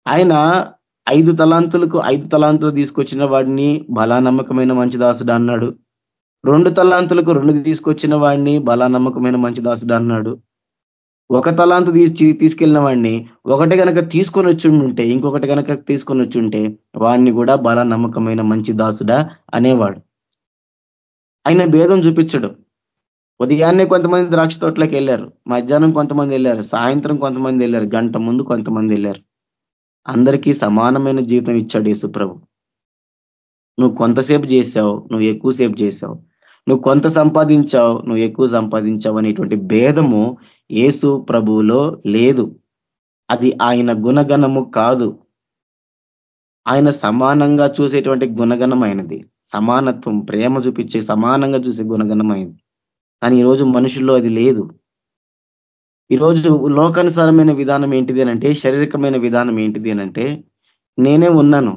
ఆయన ఐదు తలాంతులకు ఐదు తలాంతులు తీసుకొచ్చిన వాడిని బలా నమ్మకమైన మంచి దాసుడు అన్నాడు. రెండు తలాంతులకు రెండు తీసుకొచ్చిన వాడిని బలా నమ్మకమైన మంచి దాసుడు అన్నాడు. ఒక తలాంతు తీసి తీసుకెళ్ళిన వాడిని ఒకటి కనుక తీసుకొని వచ్చి ఉంటే ఇంకొకటి కనుక తీసుకొని వచ్చి ఉంటే వాడిని కూడా బల నమ్మకమైన మంచి దాసుడా అనేవాడు. ఆయన భేదం చూపించడు. ఉదయాన్నే కొంతమంది ద్రాక్ష తోటలోకి వెళ్ళారు. మధ్యాహ్నం కొంతమంది వెళ్ళారు. సాయంత్రం కొంతమంది వెళ్ళారు. గంట ముందు కొంతమంది వెళ్ళారు. అందరికీ సమానమైన జీవితం ఇచ్చాడు యేసుప్రభు. నువ్వు కొంతసేపు చేశావు నువ్వు ఎక్కువసేపు చేశావు. నువ్వు కొంత సంపాదించావు నువ్వు ఎక్కువ సంపాదించావు అనేటువంటి భేదము ఏసు ప్రభువులో లేదు. అది ఆయన గుణగణము కాదు. ఆయన సమానంగా చూసేటువంటి గుణగణమైనది సమానత్వం ప్రేమ చూపించే సమానంగా చూసే గుణగణమైనది కానీ ఈరోజు మనుషుల్లో అది లేదు. ఈరోజు లోకానుసారమైన విధానం ఏంటిది అనంటే శారీరకమైన విధానం ఏంటిది అనంటే నేనే ఉన్నాను.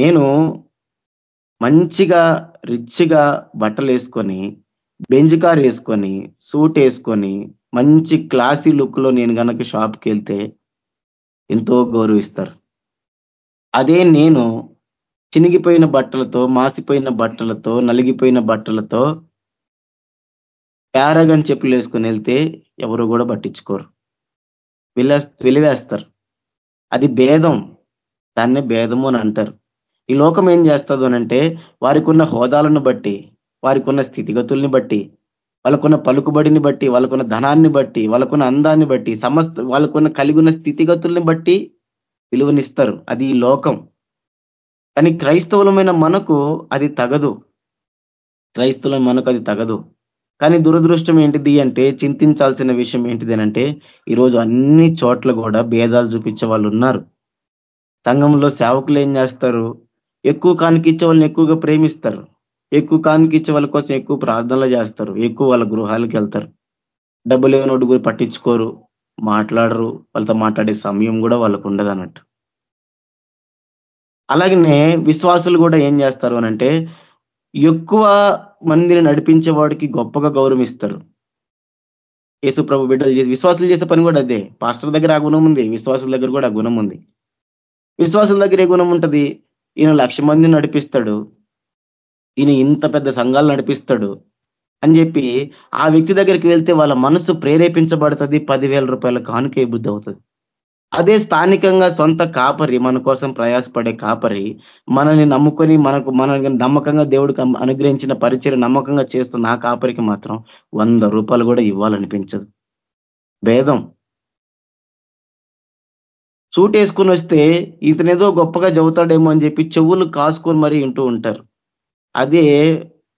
నేను మంచిగా రిచ్గా బట్టలు వేసుకొని బెంజ్ కార్ వేసుకొని సూట్ వేసుకొని మంచి క్లాసీ లుక్లో నేను కనుక షాప్కి వెళ్తే ఎంతో గౌరవిస్తారు. అదే నేను చినిగిపోయిన బట్టలతో మాసిపోయిన బట్టలతో నలిగిపోయిన బట్టలతో ప్యారగన్ చెప్పులు వేసుకొని వెళ్తే ఎవరు కూడా పట్టించుకోరు. విలే విలివేస్తారు. అది భేదం. దాన్నే భేదము అని అంటారు. ఈ లోకం ఏం చేస్తుంది అనంటే వారికి ఉన్న హోదాలను బట్టి వారికి ఉన్న స్థితిగతుల్ని బట్టి వాళ్ళకున్న పలుకుబడిని బట్టి వాళ్ళకున్న ధనాన్ని బట్టి వాళ్ళకున్న అందాన్ని బట్టి సమస్త వాళ్ళకున్న కలిగి ఉన్న స్థితిగతుల్ని బట్టి విలువనిస్తారు. అది ఈ లోకం. కానీ క్రైస్తవులమైన మనకు అది తగదు. క్రైస్తవుల మనకు అది తగదు. కానీ దురదృష్టం ఏంటిది అంటే చింతించాల్సిన విషయం ఏంటిది అంటే ఈరోజు అన్ని చోట్ల కూడా భేదాలు చూపించే వాళ్ళు ఉన్నారు. సంఘంలో సేవకులు ఏం చేస్తారు? ఎక్కువ కానికిచ్చే వాళ్ళని ఎక్కువగా ప్రేమిస్తారు. ఎక్కువ కానికిచ్చే వాళ్ళ కోసం ఎక్కువ ప్రార్థనలు చేస్తారు. ఎక్కువ వాళ్ళ గృహాలకు వెళ్తారు. డబ్బులు ఏమైనా గురి పట్టించుకోరు. మాట్లాడరు. వాళ్ళతో మాట్లాడే సమయం కూడా వాళ్ళకు ఉండదు అన్నట్టు. అలాగనే విశ్వాసులు కూడా ఏం చేస్తారు అనంటే ఎక్కువ మందిని నడిపించే వాడికి గొప్పగా గౌరవిస్తారు. యేసు ప్రభు బిడ్డలు చేసి విశ్వాసులు చేసే పని కూడా అదే. పాస్టర్ దగ్గర ఆ గుణం ఉంది. విశ్వాసుల దగ్గర కూడా ఆ గుణం ఉంది. విశ్వాసుల దగ్గర ఏ గుణం ఉంటుంది? ఈయన లక్ష మందిని నడిపిస్తాడు. ఈయన ఇంత పెద్ద సంఘాలు నడిపిస్తాడు అని చెప్పి ఆ వ్యక్తి దగ్గరికి వెళ్తే వాళ్ళ మనసు ప్రేరేపించబడుతుంది. పదివేల రూపాయల కానుకే బుద్ధి అవుతుంది. అదే స్థానికంగా సొంత కాపరి మన కోసం ప్రయాసపడే కాపరి మనల్ని నమ్ముకొని మనకు మనల్ని నమ్మకంగా దేవుడికి అనుగ్రహించిన పరిచయం నమ్మకంగా చేస్తున్న ఆ కాపరికి మాత్రం వంద రూపాయలు కూడా ఇవ్వాలనిపించదు. భేదం. సూట్ వేసుకుని వస్తే ఇతనేదో గొప్పగా చెబుతాడేమో అని చెప్పి చెవులు కాసుకొని మరీ వింటూ ఉంటారు. అదే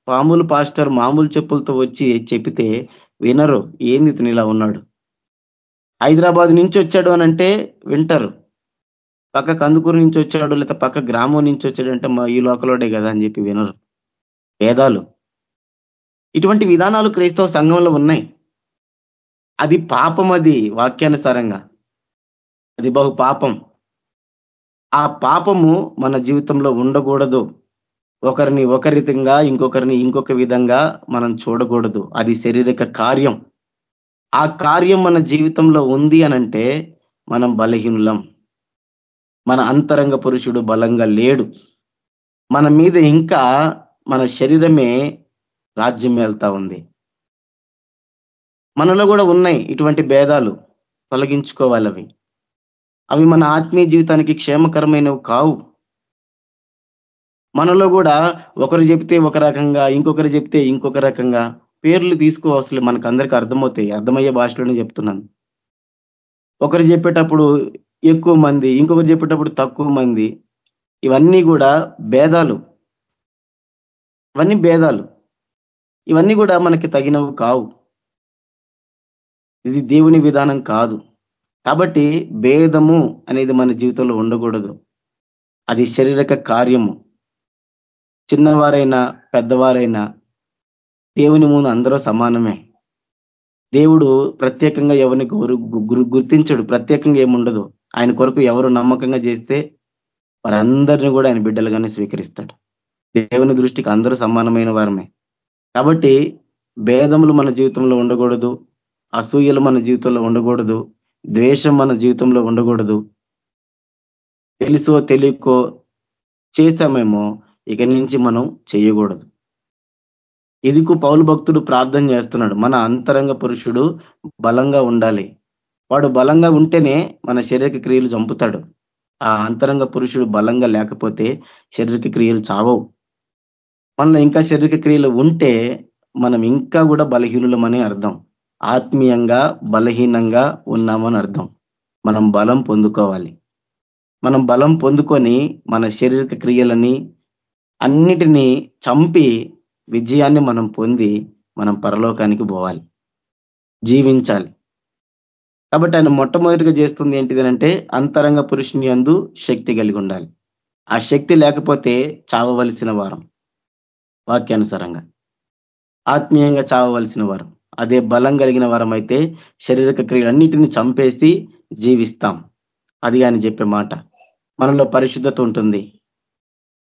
మామూలు పాస్టర్ మామూలు చెప్పులతో వచ్చి చెప్పితే వినరు ఏంది ఇతను ఇలా ఉన్నాడు? హైదరాబాద్ నుంచి వచ్చాడు అని అంటే వింటారు. పక్క కందుకూరు నుంచి వచ్చాడు లేదా పక్క గ్రామం నుంచి వచ్చాడు అంటే మా ఈ లోకలోడే కదా అని చెప్పి వినరు. భేదాలు. ఇటువంటి విధానాలు క్రైస్తవ సంఘంలో ఉన్నాయి. అది పాపం అది వాక్యానుసారంగా. అది బహు పాపం. ఆ పాపము మన జీవితంలో ఉండకూడదు. ఒకరిని ఒకరితంగా ఇంకొకరిని ఇంకొక విధంగా మనం చూడకూడదు. అది శారీరక కార్యం. ఆ కార్యం మన జీవితంలో ఉంది అనంటే మనం బలహీనులం. మన అంతరంగ పురుషుడు బలంగా లేడు. మన మీద ఇంకా మన శరీరమే రాజ్యం వెళ్తా ఉంది. మనలో కూడా ఉన్నాయి ఇటువంటి భేదాలు. తొలగించుకోవాలి అవి. అవి మన ఆత్మీయ జీవితానికి క్షేమకరమైనవి కావు. మనలో కూడా ఒకరు చెప్తే ఒక రకంగా ఇంకొకరు చెప్తే ఇంకొక రకంగా పేర్లు తీసుకోవసలే మనకు అందరికీ అర్థమవుతాయి అర్థమయ్యే భాషలోనే చెప్తున్నాను. ఒకరు చెప్పేటప్పుడు ఎక్కువ మంది ఇంకొకరు చెప్పేటప్పుడు తక్కువ మంది ఇవన్నీ కూడా భేదాలు. ఇవన్నీ భేదాలు. ఇవన్నీ కూడా మనకి తగినవి కావు. ఇది దేవుని విధానం కాదు. కాబట్టి భేదము అనేది మన జీవితంలో ఉండకూడదు. అది శారీరక కార్యము. చిన్నవారైనా పెద్దవారైనా దేవుని ముందు అందరూ సమానమే. దేవుడు ప్రత్యేకంగా ఎవరిని గుర్తించడు. ప్రత్యేకంగా ఏముండదు ఆయన కొరకు ఎవరు నమ్మకంగా చేస్తే వారందరినీ కూడా ఆయన బిడ్డలుగానే స్వీకరిస్తాడు. దేవుని దృష్టికి అందరూ సమానమైన వారమే. కాబట్టి భేదములు మన జీవితంలో ఉండకూడదు. అసూయలు మన జీవితంలో ఉండకూడదు. ద్వేషం మన జీవితంలో ఉండకూడదు. తెలుసో తెలియకో చేస్తామేమో ఇక నుంచి మనం చేయకూడదు. ఇదికు పౌలు భక్తుడు ప్రార్థన చేస్తున్నాడు? మన అంతరంగ పురుషుడు బలంగా ఉండాలి. వాడు బలంగా ఉంటేనే మన శరీరక క్రియలు చంపుతాడు. ఆ అంతరంగ పురుషుడు బలంగా లేకపోతే శరీరక క్రియలు చావవు. మనలో ఇంకా శరీరక క్రియలు ఉంటే మనం ఇంకా కూడా బలహీనులమని అర్థం. ఆత్మీయంగా బలహీనంగా ఉన్నామని అర్థం. మనం బలం పొందుకోవాలి. మనం బలం పొందుకొని మన శారీరక క్రియలని అన్నిటినీ చంపి విజయాన్ని మనం పొంది మనం పరలోకానికి పోవాలి. జీవించాలి. కాబట్టి ఆయన మొట్టమొదటిగా చేస్తుంది ఏంటిది అంటే అంతరంగ పురుషుని అందు శక్తి కలిగి ఉండాలి. ఆ శక్తి లేకపోతే చావవలసిన వారం. వాక్యానుసారంగా. ఆత్మీయంగా చావవలసిన వారం. అదే బలం కలిగిన వారం అయితే క్రియలన్నిటిని చంపేసి జీవిస్తాం. అది ఆయన చెప్పే మాట. మనలో పరిశుద్ధత ఉంటుంది.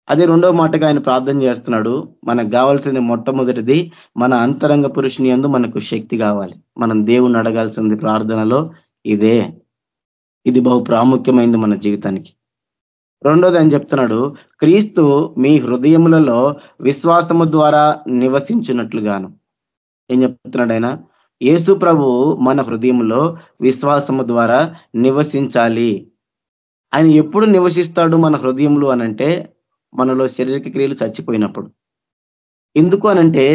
అదే రెండవ మాటగా ఆయన ప్రార్థన చేస్తున్నాడు. మనకు కావాల్సింది మొట్టమొదటిది మన అంతరంగ పురుషుని ఎందు మనకు శక్తి కావాలి. మనం దేవుని అడగాల్సింది ప్రార్థనలో ఇదే. ఇది బహు ప్రాముఖ్యమైంది మన జీవితానికి. రెండోది ఆయన చెప్తున్నాడు క్రీస్తు మీ హృదయములలో విశ్వాసము ద్వారా నివసించినట్లుగాను. ఏం చెప్తున్నాడు ఆయన? యేసు ప్రభు మన హృదయంలో విశ్వాసము ద్వారా నివసించాలి. ఆయన ఎప్పుడు నివసిస్తాడు మన హృదయంలో అనంటే మనలో శరీర క్రియలు చచ్చిపోయినప్పుడు. ఎందుకు అనంటే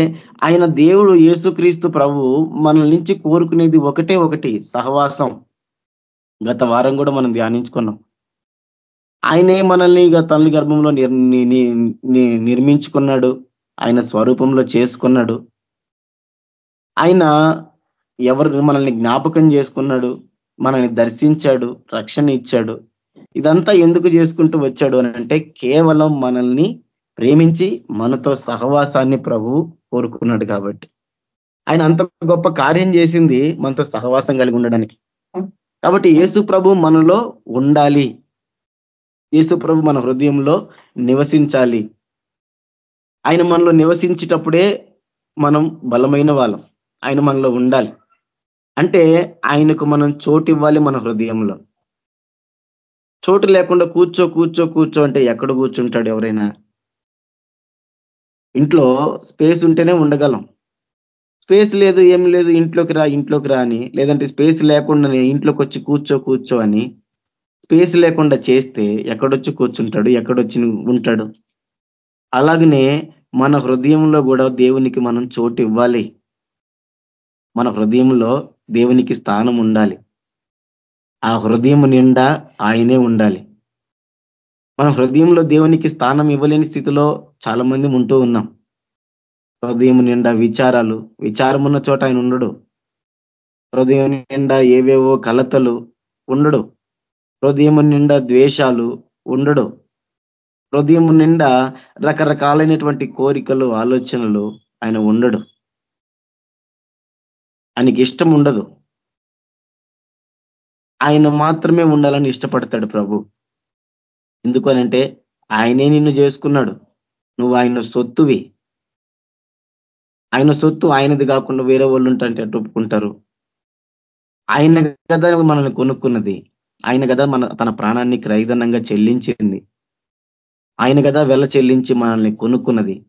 ఆయన దేవుడు యేసుక్రీస్తు ప్రభు మన నుంచి కోరుకునేది ఒకటే ఒకటి సహవాసం. గత వారం కూడా మనం ధ్యానించుకున్నాం. ఆయనే మనల్ని తల్లి గర్భంలో నిర్మించుకున్నాడు. ఆయన స్వరూపంలో చేసుకున్నాడు. ఆయన ఎవరు మనల్ని జ్ఞాపకం చేసుకున్నాడు మనల్ని దర్శించాడు రక్షణ ఇచ్చాడు. ఇదంతా ఎందుకు చేసుకుంటూ వచ్చాడు అని అంటే కేవలం మనల్ని ప్రేమించి మనతో సహవాసాన్ని ప్రభు కోరుకున్నాడు కాబట్టి. ఆయన అంత గొప్ప కార్యం చేసింది మనతో సహవాసం కలిగి ఉండడానికి. కాబట్టి యేసు ప్రభు మనలో ఉండాలి. యేసు ప్రభు మన హృదయంలో నివసించాలి. ఆయన మనలో నివసించేటప్పుడే మనం బలమైన వాళ్ళం. ఆయన మనలో ఉండాలి. అంటే ఆయనకు మనం చోటు ఇవ్వాలి మన హృదయంలో. చోటు లేకుండా కూర్చో కూర్చో కూర్చో అంటే ఎక్కడ కూర్చుంటాడు ఎవరైనా? ఇంట్లో స్పేస్ ఉంటేనే ఉండగలం. స్పేస్ లేదు ఏం లేదు ఇంట్లోకి రా ఇంట్లోకి రా అని. లేదంటే స్పేస్ లేకుండానే ఇంట్లోకి వచ్చి కూర్చో కూర్చో అని స్పేస్ లేకుండా చేస్తే ఎక్కడొచ్చి కూర్చుంటాడు ఎక్కడొచ్చి ఉంటాడు? అలాగనే మన హృదయంలో కూడా దేవునికి మనం చోటు ఇవ్వాలి. మన హృదయంలో దేవునికి స్థానం ఉండాలి. ఆ హృదయం నిండా ఆయనే ఉండాలి. మన హృదయంలో దేవునికి స్థానం ఇవ్వలేని స్థితిలో చాలా మంది ఉంటూ ఉన్నాం. హృదయం నిండా విచారాలు విచారం ఉన్న చోట ఆయన ఉండడు. హృదయం నిండా ఏవేవో కలతలు ఉండడు. హృదయం నిండా ద్వేషాలు ఉండడు. హృదయం నిండా రకరకాలైనటువంటి కోరికలు ఆలోచనలు ఆయన ఉండడు. ఆయనకి ఇష్టం ఉండదు. ఆయన మాత్రమే ఉండాలని ఇష్టపడతాడు ప్రభు. ఎందుకనంటే ఆయనే నిన్ను చేసుకున్నాడు. నువ్వు ఆయన సొత్తువి. ఆయన సొత్తు ఆయనది కాకుండా వేరే వాళ్ళు ఉంటారంటే ఒప్పుకుంటారు. ఆయన కదా మనల్ని కొనుక్కున్నది. ఆయన కదా మన తన ప్రాణాన్ని క్రైదనంగా చెల్లించింది. ఆయన కదా వెళ్ళ చెల్లించి మనల్ని కొనుక్కున్నది.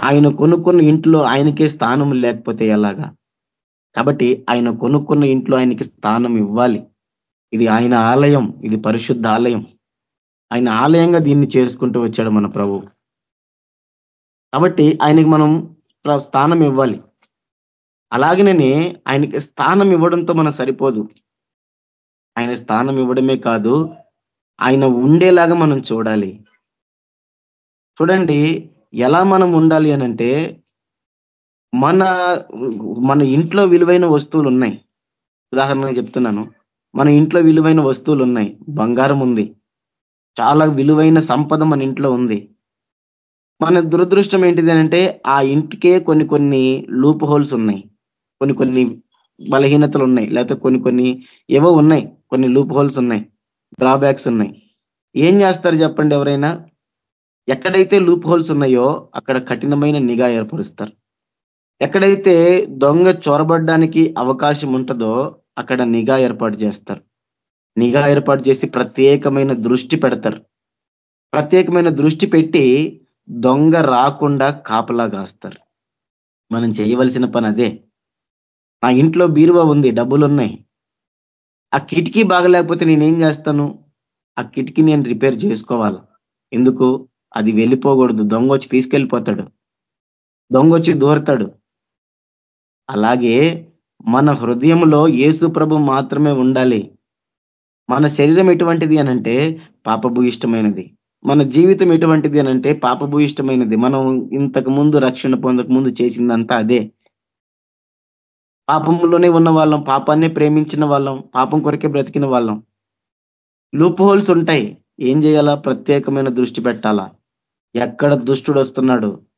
ఆయన కొనుక్కున్న ఇంట్లో ఆయనకే స్థానం లేకపోతే ఎలాగా? కాబట్టి ఆయన కొనుక్కున్న ఇంట్లో ఆయనకి స్థానం ఇవ్వాలి. ఇది ఆయన ఆలయం ఇది పరిశుద్ధ ఆలయం. ఆయన ఆలయంగా దీన్ని చేసుకుంటూ వచ్చాడు మన ప్రభు. కాబట్టి ఆయనకి మనం స్థానం ఇవ్వాలి. అలాగనే ఆయనకి స్థానం ఇవ్వడంతో మనం సరిపోదు. ఆయన స్థానం ఇవ్వడమే కాదు ఆయన ఉండేలాగా మనం చూడాలి. చూడండి ఎలా మనం ఉండాలి అనంటే మన మన ఇంట్లో విలువైన వస్తువులు ఉన్నాయి ఉదాహరణగా చెప్తున్నాను. మన ఇంట్లో విలువైన వస్తువులు ఉన్నాయి బంగారం ఉంది. చాలా విలువైన సంపద మన ఇంట్లో ఉంది. మన దురదృష్టం ఏంటిది అంటే ఆ ఇంటికే కొన్ని కొన్ని లూప్ హోల్స్ ఉన్నాయి. కొన్ని కొన్ని బలహీనతలు ఉన్నాయి. లేకపోతే కొన్ని కొన్ని ఏవో ఉన్నాయి. కొన్ని లూప్ హోల్స్ ఉన్నాయి. డ్రాబ్యాక్స్ ఉన్నాయి. ఏం చేస్తారు చెప్పండి ఎవరైనా? ఎక్కడైతే లూప్ హోల్స్ ఉన్నాయో అక్కడ కఠినమైన నిఘా ఏర్పరుస్తారు. ఎక్కడైతే దొంగ చొరబడ్డానికి అవకాశం ఉంటుందో అక్కడ నిఘా ఏర్పాటు చేస్తారు. నిఘా ఏర్పాటు చేసి ప్రత్యేకమైన దృష్టి పెడతారు. ప్రత్యేకమైన దృష్టి పెట్టి దొంగ రాకుండా కాపలా కాస్తారు. మనం చేయవలసిన పని అదే. మా ఇంట్లో బీరువా ఉంది డబ్బులు ఉన్నాయి ఆ కిటికీ బాగలేకపోతే నేనేం చేస్తాను? ఆ కిటికీ నేను రిపేర్ చేసుకోవాలి? ఎందుకు? అది వెళ్ళిపోకూడదు. దొంగ వచ్చి తీసుకెళ్ళిపోతాడు. దొంగ వచ్చి దూరతాడు. అలాగే మన హృదయంలో యేసు ప్రభు మాత్రమే ఉండాలి. మన శరీరం ఎటువంటిది అనంటే పాపభూయిష్టమైనది. మన జీవితం ఎటువంటిది అనంటే పాపభూయిష్టమైనది. మనం ఇంతకు ముందు రక్షణ పొందక ముందు చేసిందంతా అదే. పాపంలోనే ఉన్న వాళ్ళం పాపాన్ని ప్రేమించిన వాళ్ళం పాపం కొరకే బ్రతికిన వాళ్ళం. లూప్ హోల్స్ ఉంటాయి. ఏం చేయాలా? ప్రత్యేకమైన దృష్టి పెట్టాలా? ఎక్కడ దుష్టుడు వస్తున్నాడు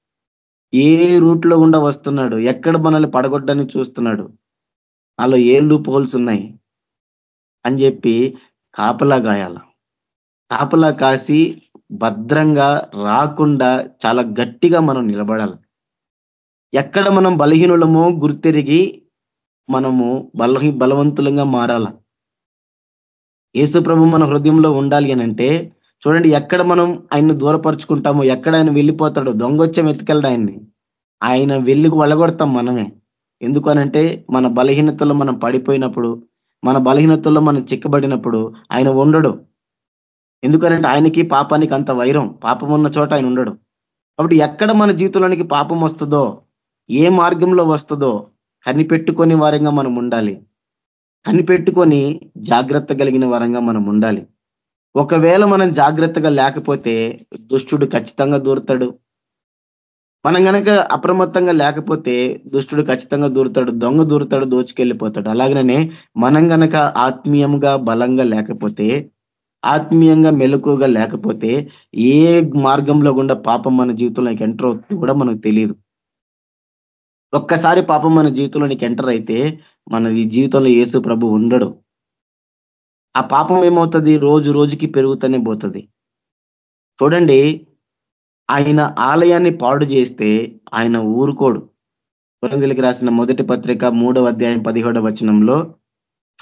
ఏ రూట్లో గుండా వస్తున్నాడు? ఎక్కడ మనల్ని పడగొట్టడానికి చూస్తున్నాడు? నాలో ఏ లూప్ హోల్స్ ఉన్నాయి? అని చెప్పి కాపలా గాయాల. కాపలా కాసి భద్రంగా రాకుండా చాలా గట్టిగా మనం నిలబడాలి. ఎక్కడ మనం బలహీనులమో గుర్తెరిగి మనము బలహీ బలవంతులంగా మారాల. యేసుప్రభు మన హృదయంలో ఉండాలి అనంటే చూడండి ఎక్కడ మనం ఆయన్ని దూరపరుచుకుంటామో ఎక్కడ ఆయన వెళ్ళిపోతాడో దొంగొచ్చం ఎత్తుకెళ్ళడు ఆయన్ని. ఆయన వెళ్ళి వెళ్ళగొడతాం మనమే. ఎందుకనంటే మన బలహీనతలో మనం పడిపోయినప్పుడు మన బలహీనతల్లో మనం చిక్కబడినప్పుడు ఆయన ఉండడు. ఎందుకనంటే ఆయనకి పాపానికి అంత వైరం. పాపం ఉన్న చోట ఆయన ఉండడు. కాబట్టి ఎక్కడ మన జీవితంలోనికి పాపం వస్తుందో ఏ మార్గంలో వస్తుందో కనిపెట్టుకొని వారంగా మనం ఉండాలి. కనిపెట్టుకొని జాగ్రత్త కలిగిన వరంగా మనం ఉండాలి. ఒకవేళ మనం జాగ్రత్తగా లేకపోతే దుష్టుడు ఖచ్చితంగా దూరుతాడు. మనం గనక అప్రమత్తంగా లేకపోతే దుష్టుడు ఖచ్చితంగా దూరుతాడు దొంగ దూరుతాడు దోచుకెళ్ళిపోతాడు. అలాగనే మనం గనక ఆత్మీయంగా బలంగా లేకపోతే ఆత్మీయంగా మెలకుగా లేకపోతే ఏ మార్గంలో గుండా పాపం మన జీవితంలోకి ఎంటర్ అవుతుంది కూడా మనకు తెలియదు. ఒక్కసారి పాపం మన జీవితంలోనికి ఎంటర్ అయితే మన ఈ జీవితంలో యేసు ప్రభు ఉండడు. ఆ పాపం ఏమవుతుంది? రోజు రోజుకి పెరుగుతూనే పోతుంది. చూడండి ఆయన ఆలయాన్ని పాడు చేస్తే ఆయన ఊరుకోడు. కొరందిలికి రాసిన మొదటి పత్రిక మూడవ అధ్యాయం పదిహేడవ వచనంలో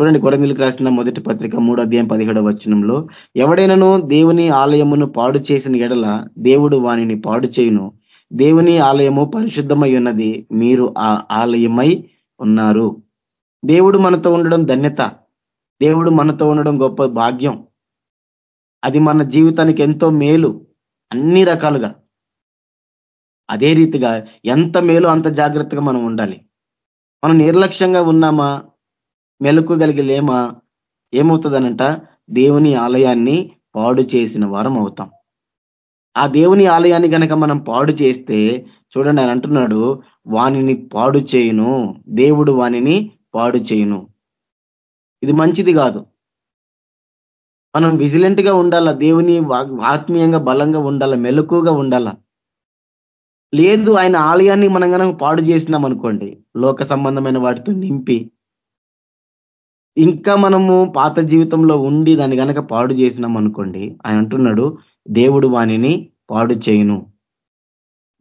చూడండి కొరందిలికి రాసిన మొదటి పత్రిక మూడో అధ్యాయం పదిహేడవ వచనంలో ఎవడైనాను దేవుని ఆలయమును పాడు చేసిన ఎడల దేవుడు వానిని పాడు చేయును. దేవుని ఆలయము పరిశుద్ధమై ఉన్నది మీరు ఆ ఆలయమై ఉన్నారు. దేవుడు మనతో ఉండడం ధన్యత. దేవుడు మనతో ఉండడం గొప్ప భాగ్యం. అది మన జీవితానికి ఎంతో మేలు. అన్ని రకాలుగా. అదే రీతిగా ఎంత మేలు అంత జాగ్రత్తగా మనం ఉండాలి. మనం నిర్లక్ష్యంగా ఉన్నామా? మెలకు లేమా? ఏమవుతుందనంట? దేవుని ఆలయాన్ని పాడు చేసిన వారం అవుతాం. ఆ దేవుని ఆలయాన్ని గనక మనం పాడు చేస్తే చూడండి ఆయన అంటున్నాడు వానిని పాడు చేయును. దేవుడు వానిని పాడు చేయును. ఇది మంచిది కాదు. మనం విజిలెంట్గా ఉండాలా దేవుని ఆత్మీయంగా బలంగా ఉండాలా మెలకుగా ఉండాలా? లేదు ఆయన ఆలయాన్ని మనం కనుక పాడు చేసినాం అనుకోండి లోక సంబంధమైన వాటితో నింపి ఇంకా మనము పాత జీవితంలో ఉండి దాన్ని కనుక పాడు చేసినాం అనుకోండి ఆయన అంటున్నాడు దేవుడు వాణిని పాడు చేయను.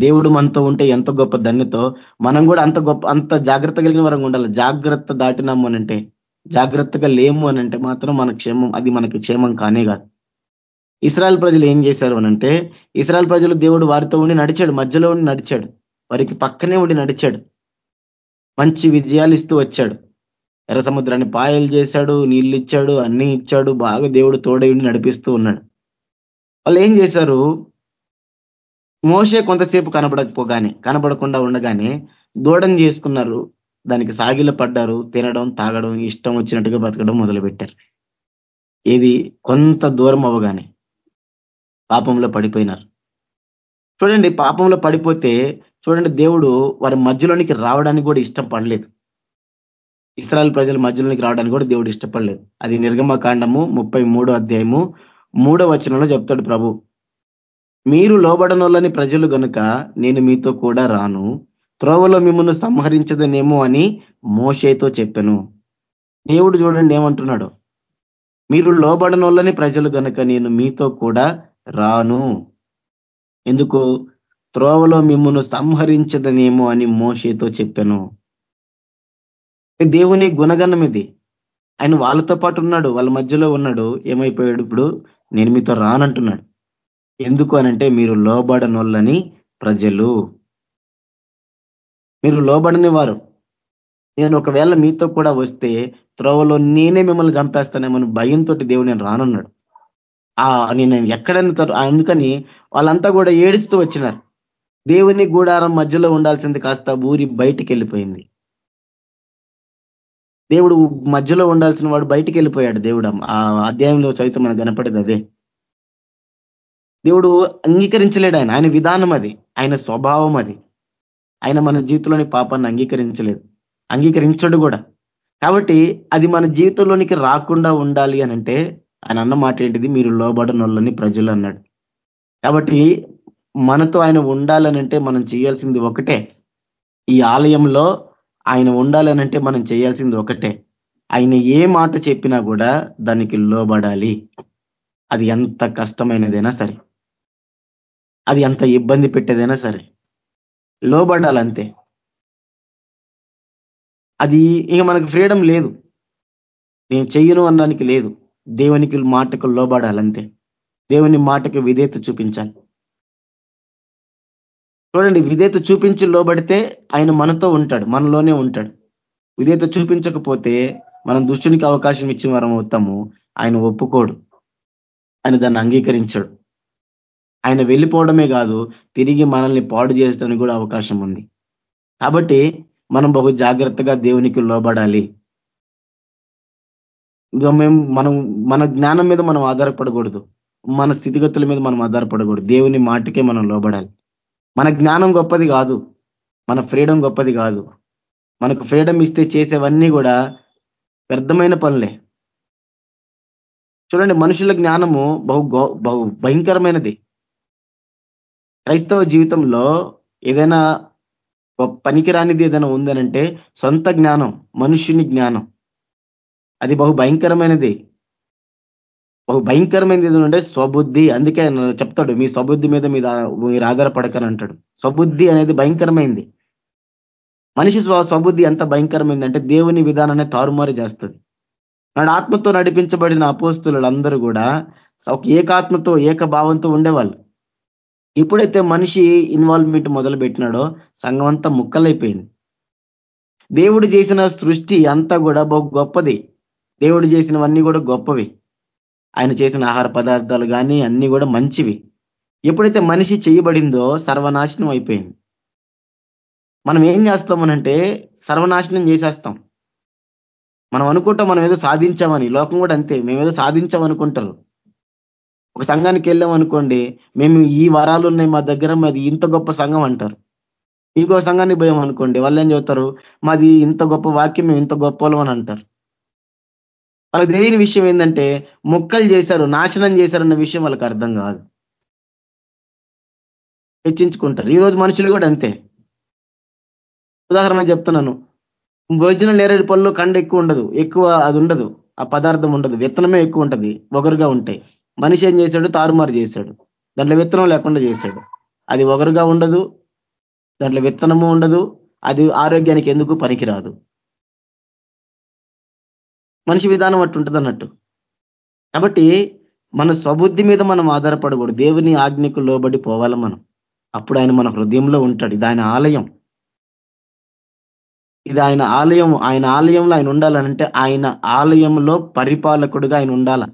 దేవుడు మనతో ఉంటే ఎంత గొప్ప ధన్యతో మనం కూడా అంత గొప్ప అంత జాగ్రత్త కలిగిన వరంగా ఉండాలి? జాగ్రత్త దాటినాము అనంటే జాగ్రత్తగా లేము అనంటే మాత్రం మన క్షేమం అది మనకి క్షేమం కానే కాదు. ఇస్రాయల్ ప్రజలు ఏం చేశారు అనంటే ఇస్రాయల్ ప్రజలు దేవుడు వారితో ఉండి నడిచాడు మధ్యలో ఉండి నడిచాడు వారికి పక్కనే ఉండి నడిచాడు మంచి విజయాలు ఇస్తూ వచ్చాడు. ఎర్ర సముద్రాన్ని పాయలు చేశాడు నీళ్ళు ఇచ్చాడు అన్ని ఇచ్చాడు బాగా దేవుడు తోడై ఉండి నడిపిస్తూ ఉన్నాడు. వాళ్ళు ఏం చేశారు? మోసే కొంతసేపు కనబడకపోగానే కనబడకుండా ఉండగానే దూడం చేసుకున్నారు. దానికి సాగిల పడ్డారు తినడం తాగడం ఇష్టం వచ్చినట్టుగా బతకడం మొదలుపెట్టారు. ఇది కొంత దూరం అవ్వగానే పాపంలో పడిపోయినారు. చూడండి పాపంలో పడిపోతే చూడండి దేవుడు వారి మధ్యలోనికి రావడానికి కూడా ఇష్టం పడలేదు. ఇస్రాయల్ ప్రజల మధ్యలోనికి రావడానికి కూడా దేవుడు ఇష్టపడలేదు. అది నిర్గమకాండము ముప్పై మూడో అధ్యాయము మూడో వచనంలో చెప్తాడు ప్రభు. మీరు లోబడనోళ్ళని ప్రజలు గనుక నేను మీతో కూడా రాను త్రోవలో మిమ్మల్ని సంహరించదనేమో అని మోషేతో చెప్పాను. దేవుడు చూడండి ఏమంటున్నాడు? మీరు లోబడనోళ్ళని ప్రజలు కనుక నేను మీతో కూడా రాను. ఎందుకు? త్రోవలో మిమ్మల్ని సంహరించదనేమో అని మోషేతో చెప్పాను. దేవుని గుణగణం ఇది. ఆయన వాళ్ళతో పాటు ఉన్నాడు వాళ్ళ మధ్యలో ఉన్నాడు ఏమైపోయాడు ఇప్పుడు? నేను మీతో రానంటున్నాడు. ఎందుకు అనంటే మీరు లోబడనొల్లని ప్రజలు. మీరు లోబడని వారు. నేను ఒకవేళ మీతో కూడా వస్తే త్రోవలో నేనే మిమ్మల్ని చంపేస్తానేమని భయంతో దేవుడు నేను రానున్నాడు. ఆ నేను ఎక్కడైనా అందుకని వాళ్ళంతా కూడా ఏడుస్తూ వచ్చినారు. దేవుని గూడారం మధ్యలో ఉండాల్సింది కాస్త ఊరి బయటికి వెళ్ళిపోయింది దేవుడు మధ్యలో ఉండాల్సిన వాడు బయటికి వెళ్ళిపోయాడు దేవుడు. ఆ అధ్యాయంలో చదివితే మనకు కనపడేది అదే. దేవుడు అంగీకరించలేడు ఆయన. ఆయన విధానం అది. ఆయన స్వభావం అది. ఆయన మన జీవితంలోని పాపాన్ని అంగీకరించలేదు. అంగీకరించడు కూడా. కాబట్టి అది మన జీవితంలోనికి రాకుండా ఉండాలి అని అంటే ఆయన అన్న మాట ఏంటిది? మీరు లోబడనొల్లని ప్రజలు అన్నాడు. కాబట్టి మనతో ఆయన ఉండాలనంటే మనం చేయాల్సింది ఒకటే. ఈ ఆలయంలో ఆయన ఉండాలనంటే మనం చేయాల్సింది ఒకటే. ఆయన ఏ మాట చెప్పినా కూడా దానికి లోబడాలి. అది ఎంత కష్టమైనదైనా సరే. అది ఎంత ఇబ్బంది పెట్టేదైనా సరే. లోబడాలంతే. అది ఇక మనకు ఫ్రీడమ్ లేదు. నేను చెయ్యను అనడానికి లేదు. దేవునికి మాటకు లోబడాలంతే. దేవుని మాటకు విధేత చూపించాలి. చూడండి విధేత చూపించి లోబడితే ఆయన మనతో ఉంటాడు మనలోనే ఉంటాడు. విధేత చూపించకపోతే మనం దుష్టునికి అవకాశం ఇచ్చిన వారం అవుతాము. ఆయన ఒప్పుకోడు. ఆయన దాన్ని అంగీకరించాడు. ఆయన వెళ్ళిపోవడమే కాదు తిరిగి మనల్ని పాడు చేసడానికి కూడా అవకాశం ఉంది. కాబట్టి మనం బహు జాగ్రత్తగా దేవునికి లోబడాలి. ఇంకా మేము మనం మన జ్ఞానం మీద మనం ఆధారపడకూడదు. మన స్థితిగతుల మీద మనం ఆధారపడకూడదు. దేవుని మాటకే మనం లోబడాలి. మన జ్ఞానం గొప్పది కాదు. మన ఫ్రీడమ్ గొప్పది కాదు. మనకు ఫ్రీడమ్ ఇస్తే చేసేవన్నీ కూడా వ్యర్థమైన పనులే. చూడండి మనుషుల జ్ఞానము బహు బహు భయంకరమైనది. క్రైస్తవ జీవితంలో ఏదైనా పనికిరానిది ఏదైనా ఉందనంటే సొంత జ్ఞానం మనుష్యుని జ్ఞానం. అది బహు భయంకరమైనది. బహు భయంకరమైనది ఏదైనా ఉంటే స్వబుద్ధి. అందుకే చెప్తాడు మీ స్వబుద్ధి మీద మీద మీరు ఆధారపడకని అంటాడు. స్వబుద్ధి అనేది భయంకరమైంది. మనిషి స్వబుద్ధి ఎంత భయంకరమైంది అంటే దేవుని విధానాన్ని తారుమారు చేస్తుంది. నాడు ఆత్మతో నడిపించబడిన అపోస్తులందరూ కూడా ఒక ఏకాత్మతో ఏకభావంతో ఉండేవాళ్ళు. ఎప్పుడైతే మనిషి ఇన్వాల్వ్మెంట్ మొదలు పెట్టినాడో సంఘం అంతా ముక్కలైపోయింది. దేవుడు చేసిన సృష్టి అంతా కూడా బహు గొప్పది. దేవుడు చేసినవన్నీ కూడా గొప్పవి. ఆయన చేసిన ఆహార పదార్థాలు కానీ అన్ని కూడా మంచివి. ఎప్పుడైతే మనిషి చేయబడిందో సర్వనాశనం అయిపోయింది. మనం ఏం చేస్తామనంటే సర్వనాశనం చేసేస్తాం. మనం అనుకుంటాం మనం ఏదో సాధించామని. లోకం కూడా అంతే. మేము ఏదో సాధించామనుకుంటారు. ఒక సంఘానికి వెళ్ళాం అనుకోండి మేము ఈ వరాలు ఉన్నాయి మా దగ్గర మాది ఇంత గొప్ప సంఘం అంటారు. ఇంకో సంఘానికి పోయాం అనుకోండి వాళ్ళు ఏం చెబుతారు? మాది ఇంత గొప్ప వాక్యం మేము ఇంత గొప్పలం అని అంటారు. వాళ్ళకి తెలియని విషయం ఏంటంటే మొక్కలు చేశారు నాశనం చేశారన్న విషయం వాళ్ళకి అర్థం కాదు. హెచ్చించుకుంటారు. ఈరోజు మనుషులు కూడా అంతే. ఉదాహరణ చెప్తున్నాను. భోజనం నేరేడు పళ్ళు కండ ఎక్కువ ఉండదు. ఎక్కువ అది ఉండదు. ఆ పదార్థం ఉండదు. విత్తనమే ఎక్కువ ఉంటుంది. ఒకరుగా ఉంటాయి. మనిషి ఏం చేశాడు? తారుమారు చేశాడు. దాంట్లో విత్తనం లేకుండా చేశాడు. అది ఒకరుగా ఉండదు దాంట్లో విత్తనము ఉండదు అది ఆరోగ్యానికి ఎందుకు పనికిరాదు? మనిషి విధానం అట్టు ఉంటుంది అన్నట్టు కాబట్టి మన స్వబుద్ధి మీద మనం ఆధారపడకూడదు. దేవుని ఆజ్ఞకు లోబడి పోవాలి మనం. అప్పుడు ఆయన మన హృదయంలో ఉంటాడు. ఇది ఆయన ఆలయం. ఇది ఆయన ఆలయం. ఆయన ఆలయంలో ఆయన ఉండాలనంటే ఆయన ఆలయంలో పరిపాలకుడుగా ఆయన ఉండాల.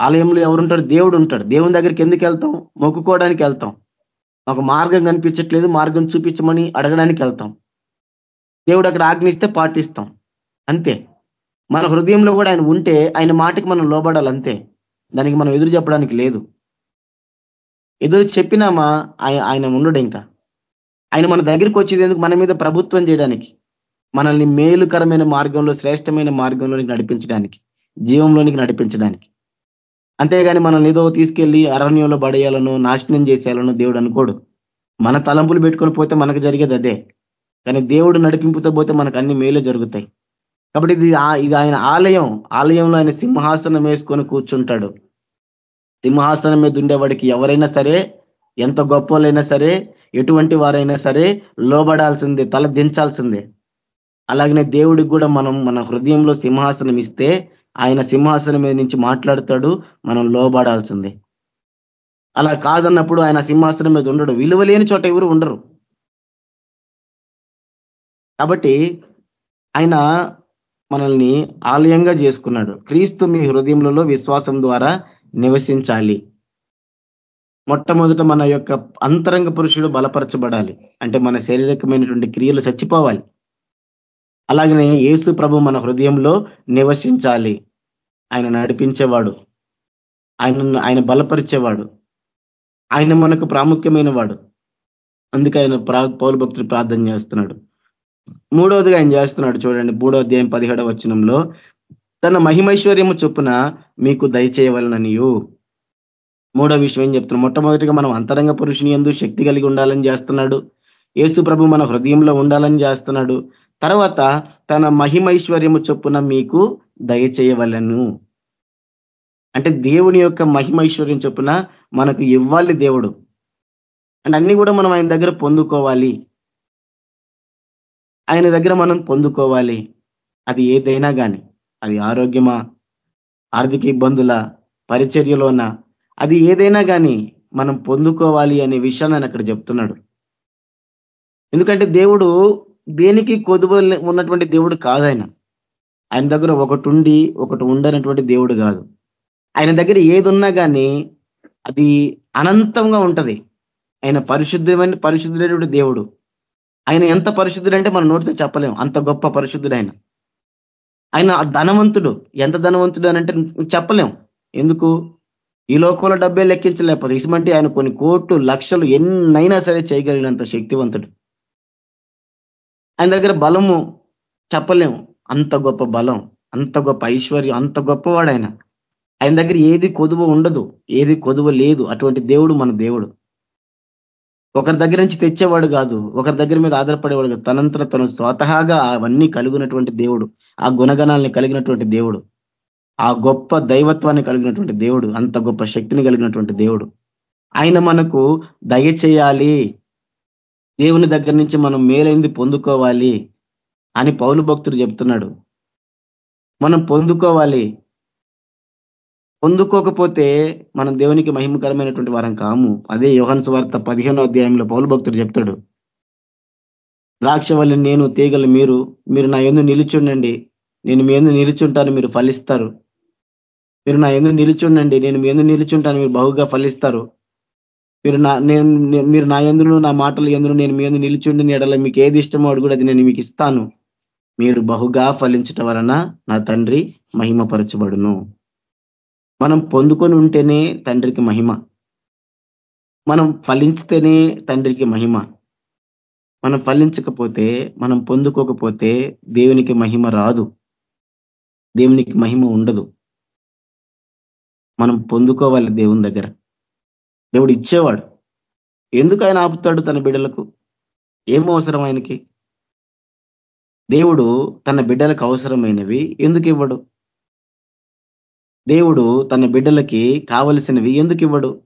ఆలయంలో ఎవరుంటాడు దేవుడు ఉంటాడు దేవుని దగ్గరికి ఎందుకు వెళ్తాం? మొక్కుకోవడానికి వెళ్తాం. ఒక మార్గం కనిపించట్లేదు. మార్గం చూపించమని అడగడానికి వెళ్తాం. దేవుడు అక్కడ ఆజ్ఞిస్తే పాటిస్తాం. అంతే. మన హృదయంలో కూడా ఆయన ఉంటే ఆయన మాటకి మనం లోబడాలి అంతే. దానికి మనం ఎదురు చెప్పడానికి లేదు. ఎదురు చెప్పినామా ఆయన ఉండడు ఇంకా. ఆయన మన దగ్గరికి వచ్చేది ఎందుకు? మన మీద ప్రభుత్వం చేయడానికి. మనల్ని మేలుకరమైన మార్గంలో శ్రేష్టమైన మార్గంలోనికి నడిపించడానికి. జీవంలోనికి నడిపించడానికి. అంతేగాని మనల్ని ఏదో తీసుకెళ్ళి అరణ్యంలో పడేయాలను నాశనం చేసేయాలను దేవుడు అనుకోడు. మన తలంపులు పెట్టుకొని పోతే మనకు జరిగేది అదే. కానీ దేవుడు నడిపింపుతో పోతే మనకు అన్ని మేలు జరుగుతాయి. కాబట్టి ఇది ఇది ఆయన ఆలయం. ఆలయంలో ఆయన సింహాసనం వేసుకొని కూర్చుంటాడు. సింహాసనం మీద ఉండేవాడికి ఎవరైనా సరే ఎంత గొప్పలైనా సరే ఎటువంటి వారైనా సరే లోబడాల్సిందే తల దించాల్సిందే. అలాగనే దేవుడికి కూడా మనం మన హృదయంలో సింహాసనం ఇస్తే ఆయన సింహాసనం మీద నుంచి మాట్లాడతాడు మనం లోబడాల్సిందే. అలా కాదన్నప్పుడు ఆయన సింహాసనం మీద ఉండడు. విలువ లేని చోట ఎవరు ఉండరు. కాబట్టి ఆయన మనల్ని ఆలయంగా చేసుకున్నాడు. క్రీస్తు మీ హృదయంలో విశ్వాసం ద్వారా నివసించాలి. మొట్టమొదట మన యొక్క అంతరంగ పురుషుడు బలపరచబడాలి. అంటే మన శారీరకమైనటువంటి క్రియలు చచ్చిపోవాలి. అలాగనే యేసు ప్రభు మన హృదయంలో నివసించాలి. ఆయన నడిపించేవాడు. ఆయన ఆయన బలపరిచేవాడు. ఆయన మనకు ప్రాముఖ్యమైన వాడు అందుకే ఆయన పౌరు భక్తులు ప్రార్థన చేస్తున్నాడు. మూడవదిగా ఆయన చేస్తున్నాడు చూడండి మూడో అధ్యాయం పదిహేడవ వచనంలో తన మహిమైశ్వర్యము చొప్పున మీకు దయచేయవలననియు. మూడో విషయం ఏం చెప్తున్నాడు? మొట్టమొదటిగా మనం అంతరంగ పురుషుని ఎందు శక్తి కలిగి ఉండాలని చేస్తున్నాడు. ఏసు ప్రభు మన హృదయంలో ఉండాలని చేస్తున్నాడు. తర్వాత తన మహిమైశ్వర్యము చొప్పున మీకు దయచేయవలను. అంటే దేవుని యొక్క మహిమైశ్వర్యం చొప్పున మనకు ఇవ్వాలి దేవుడు. అండ్ అన్ని కూడా మనం ఆయన దగ్గర పొందుకోవాలి. ఆయన దగ్గర మనం పొందుకోవాలి. అది ఏదైనా కానీ అది ఆరోగ్యమా? ఆర్థిక ఇబ్బందుల? పరిచర్యలోన? అది ఏదైనా కానీ మనం పొందుకోవాలి అనే విషయాన్ని ఆయన అక్కడ చెప్తున్నాడు. ఎందుకంటే దేవుడు దేనికి కొదువ ఉన్నటువంటి దేవుడు కాదు ఆయన. ఆయన దగ్గర ఒకటి ఉండి ఒకటి ఉండనటువంటి దేవుడు కాదు. ఆయన దగ్గర ఏది ఉన్నా కానీ అది అనంతంగా ఉంటది. ఆయన పరిశుద్ధమైన పరిశుద్ధుడైన దేవుడు. ఆయన ఎంత పరిశుద్ధుడు అంటే మనం నోటితో చెప్పలేము అంత గొప్ప పరిశుద్ధుడు ఆయన ఆయన ధనవంతుడు. ఎంత ధనవంతుడు అని అంటే చెప్పలేం. ఎందుకు? ఈ లోకంలో డబ్బే లెక్కించలేకపోతే. ఇసుమంటే ఆయన కొన్ని కోట్లు లక్షలు ఎన్నైనా సరే చేయగలిగినంత శక్తివంతుడు. ఆయన దగ్గర బలము చెప్పలేము. అంత గొప్ప బలం అంత గొప్ప ఐశ్వర్యం అంత గొప్పవాడు ఆయన. ఆయన దగ్గర ఏది కొదువ ఉండదు ఏది కొదువ లేదు. అటువంటి దేవుడు మన దేవుడు. ఒకరి దగ్గర నుంచి తెచ్చేవాడు కాదు ఒకరి దగ్గర మీద ఆధారపడేవాడు కాదు. తనంతర తను స్వతహాగా అవన్నీ కలిగినటువంటి దేవుడు ఆ గుణగణాలని కలిగినటువంటి దేవుడు ఆ గొప్ప దైవత్వాన్ని కలిగినటువంటి దేవుడు అంత గొప్ప శక్తిని కలిగినటువంటి దేవుడు. ఆయన మనకు దయచేయాలి దేవుని దగ్గర నుంచి మనం మేలైంది పొందుకోవాలి అని పౌలు భక్తుడు చెప్తున్నాడు. మనం పొందుకోవాలి. పొందుకోకపోతే మనం దేవునికి మహిమకరమైనటువంటి వారం కాము. అదే యోహన్స్ వార్త పదిహేనో అధ్యాయంలో పౌలు భక్తుడు చెప్తాడు. ద్రాక్ష వల్ల నేను తీగలు మీరు మీరు నా ఎందు నిలుచుండండి. నేను మీ ఎందు నిలుచుంటాను మీరు ఫలిస్తారు. మీరు నా ఎందు నిలుచుండండి. నేను మీ ఎందు నిలుచుంటాను మీరు బహుగా ఫలిస్తారు. మీరు నా నేను మీరు నా ఎందును నా మాటలు ఎందును నేను మీ ఎందు నిలుచుండి ఎడల మీకు ఏది ఇష్టమో అడుగుడు అది నేను మీకు ఇస్తాను. మీరు బహుగా ఫలించటం వలన నా తండ్రి మహిమపరచబడును. మనం పొందుకొని ఉంటేనే తండ్రికి మహిమ. మనం ఫలించితేనే తండ్రికి మహిమ. మనం ఫలించకపోతే మనం పొందుకోకపోతే దేవునికి మహిమ రాదు. దేవునికి మహిమ ఉండదు. మనం పొందుకోవాలి దేవుని దగ్గర. దేవుడు ఇచ్చేవాడు ఎందుకు ఆయన ఆపుతాడు తన బిడ్డలకు? ఏం అవసరం ఆయనకి? దేవుడు తన బిడ్డలకు అవసరమైనవి ఎందుకు ఇవ్వడు? దేవుడు తన బిడ్డలకి కావలసినవి ఎందుకు ఇవ్వడు?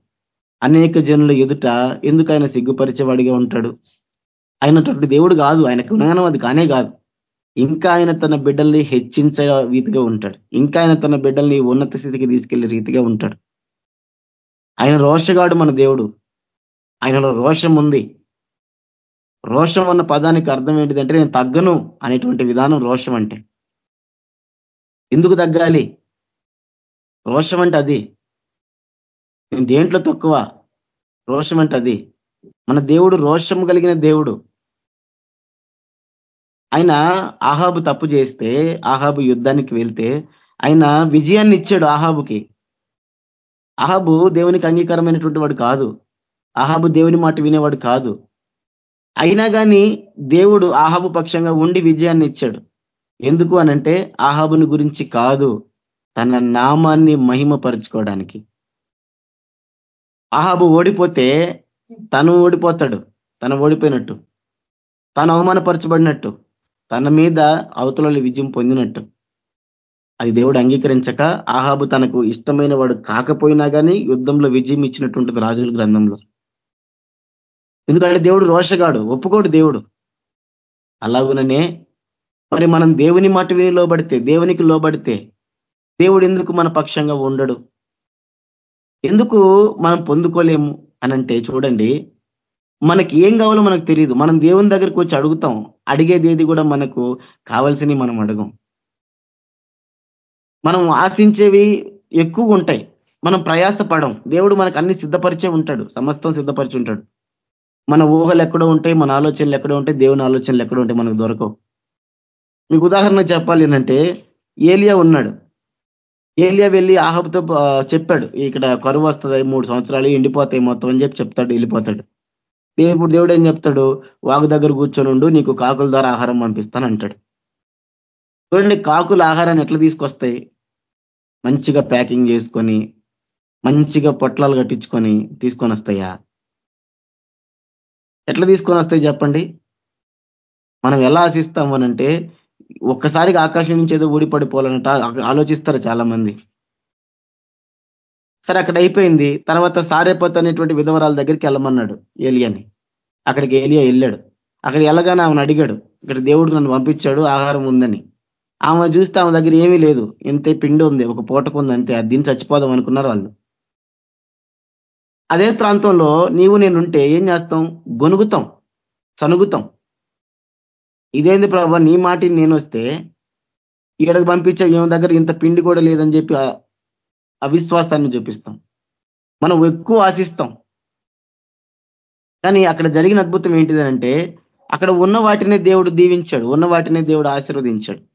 అనేక జనుల ఎదుట ఎందుకు ఆయన సిగ్గుపరిచేవాడిగా ఉంటాడు? అయినటువంటి దేవుడు కాదు ఆయన గుణగణం అది కానే కాదు. ఇంకా ఆయన తన బిడ్డల్ని హెచ్చించే రీతిగా ఉంటాడు. ఇంకా ఆయన తన బిడ్డల్ని ఉన్నత స్థితికి తీసుకెళ్ళే రీతిగా ఉంటాడు. ఆయన రోషగాడు మన దేవుడు. ఆయనలో రోషం ఉంది. రోషం అన్న పదానికి అర్థం ఏంటిదంటే నేను తగ్గను అనేటువంటి విధానం రోషం అంటే. ఎందుకు తగ్గాలి? రోషం అంటే అది. నేను దేంట్లో తక్కువ? రోషం అంటే అది. మన దేవుడు రోషం కలిగిన దేవుడు. ఆయన ఆహాబు తప్పు చేస్తే ఆహాబు యుద్ధానికి వెళ్తే ఆయన విజయాన్ని ఇచ్చాడు ఆహాబుకి. అహాబు దేవునికి అంగీకారమైనటువంటి వాడు కాదు. అహాబు దేవుని మాట వినేవాడు కాదు. అయినా కానీ దేవుడు ఆహాబు పక్షంగా ఉండి విజయాన్ని ఇచ్చాడు. ఎందుకు అనంటే ఆహాబుని గురించి కాదు తన నామాన్ని మహిమపరుచుకోవడానికి. ఆహాబు ఓడిపోతే తను ఓడిపోతాడు తను ఓడిపోయినట్టు. తను అవమానపరచబడినట్టు తన మీద అవతల విజయం పొందినట్టు. అది దేవుడు అంగీకరించక ఆహాబు తనకు ఇష్టమైన వాడు కాకపోయినా కానీ యుద్ధంలో విజయం ఇచ్చినట్టుంటుంది రాజుల గ్రంథంలో. ఎందుకంటే దేవుడు రోషగాడు ఒప్పుకోడు దేవుడు. అలాగుననే మరి మనం దేవుని మాట విని లోబడితే దేవునికి లోబడితే దేవుడు ఎందుకు మన పక్షంగా ఉండడు? ఎందుకు మనం పొందుకోలేము అనంటే చూడండి మనకి ఏం కావాలో మనకు తెలియదు మనం దేవుని దగ్గరికి వచ్చి అడుగుతాం అడిగేది ఏది కూడా మనకు కావాల్సినవి మనం అడగం. మనం ఆశించేవి ఎక్కువ ఉంటాయి. మనం ప్రయాసపడం. దేవుడు మనకు అన్ని సిద్ధపరిచే ఉంటాడు. సమస్తం సిద్ధపరిచి ఉంటాడు. మన ఊహలు ఎక్కడో ఉంటాయి మన ఆలోచనలు ఎక్కడో ఉంటాయి దేవుని ఆలోచనలు ఎక్కడో ఉంటాయి మనకు దొరకవు. మీకు ఉదాహరణ చెప్పాలి ఏంటంటే ఏలియా ఉన్నాడు. ఏలియా వెళ్ళి ఆహబ్తో చెప్పాడు ఇక్కడ కరువు వస్తుంది మూడు సంవత్సరాలు ఎండిపోతాయి మొత్తం అని చెప్పి చెప్తాడు వెళ్ళిపోతాడు. దేవుడు దేవుడు ఏం చెప్తాడు? వాగు దగ్గర కూర్చొని ఉండు నీకు కాకుల ద్వారా ఆహారం పంపిస్తాను అంటాడు. చూడండి కాకులు ఆహారాన్ని ఎట్లా తీసుకొస్తాయి? మంచిగా ప్యాకింగ్ చేసుకొని మంచిగా పొట్లాలు కట్టించుకొని తీసుకొని వస్తాయా? ఎట్లా తీసుకొని వస్తాయి చెప్పండి? మనం ఎలా ఆశిస్తాం అనంటే ఒక్కసారిగా ఆకాశం నుంచి ఏదో ఊడిపడిపోవాలన్నట్టు ఆలోచిస్తారు చాలా మంది సరే అక్కడ అయిపోయింది. తర్వాత సారేపత్ అనేటువంటి విధవరాల దగ్గరికి వెళ్ళమన్నాడు ఏలియాని. అక్కడికి ఏలియా వెళ్ళాడు. అక్కడ వెళ్ళగానే ఆమెను అడిగాడు. ఇక్కడ దేవుడు నన్ను పంపించాడు ఆహారం ఉందని. ఆమె చూస్తే ఆమె దగ్గర ఏమీ లేదు. ఇంతే పిండి ఉంది. ఒక పూటకు ఉంది అంతే. అది దీన్ని చచ్చిపోదాం అనుకున్నారు వాళ్ళు. అదే ప్రాంతంలో నీవు నేనుంటే ఏం చేస్తాం? గొనుగుతాం. సనుగుతాం. ఇదేంది ప్రభా? నీ మాటిని నేను వస్తే ఈడకు పంపించే ఏమి దగ్గర ఇంత పిండి కూడా లేదని చెప్పి అవిశ్వాసాన్ని చూపిస్తాం. మనం ఎక్కువ ఆశిస్తాం. కానీ అక్కడ జరిగిన అద్భుతం ఏంటిదనంటే అక్కడ ఉన్న వాటినే దేవుడు దీవించాడు. ఉన్న వాటినే దేవుడు ఆశీర్వదించాడు.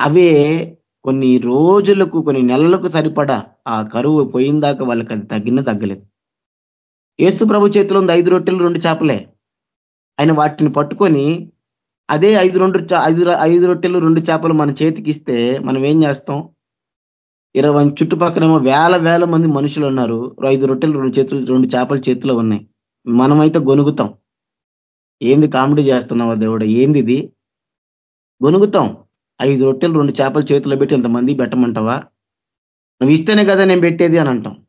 అవే కొన్ని రోజులకు కొన్ని నెలలకు సరిపడా ఆ కరువు పోయిందాక వాళ్ళకి అది తగ్గిన తగ్గలేదు. ఏసు ప్రభు చేతిలో ఉంది ఐదు రొట్టెలు రెండు చేపలే. ఆయన వాటిని పట్టుకొని అదే ఐదు రెండు ఐదు ఐదు రొట్టెలు రెండు చేపలు మన చేతికి ఇస్తే మనం ఏం చేస్తాం? ఇరవై చుట్టుపక్కనేమో వేల వేల మంది మనుషులు ఉన్నారు. ఐదు రొట్టెలు రెండు చేతులు రెండు చేపలు చేతిలో ఉన్నాయి. మనమైతే గొనుగుతాం. ఏంది కామెడీ చేస్తున్నావా దేవుడు? ఏంది ఇది? గొనుగుతాం. ఐదు రొట్టెలు రెండు చేపలు చేతిలో పెట్టి ఎంతమంది పెట్టమంటావా? నువ్వు ఇస్తేనే కదా నేను పెట్టేది అని అంటాం.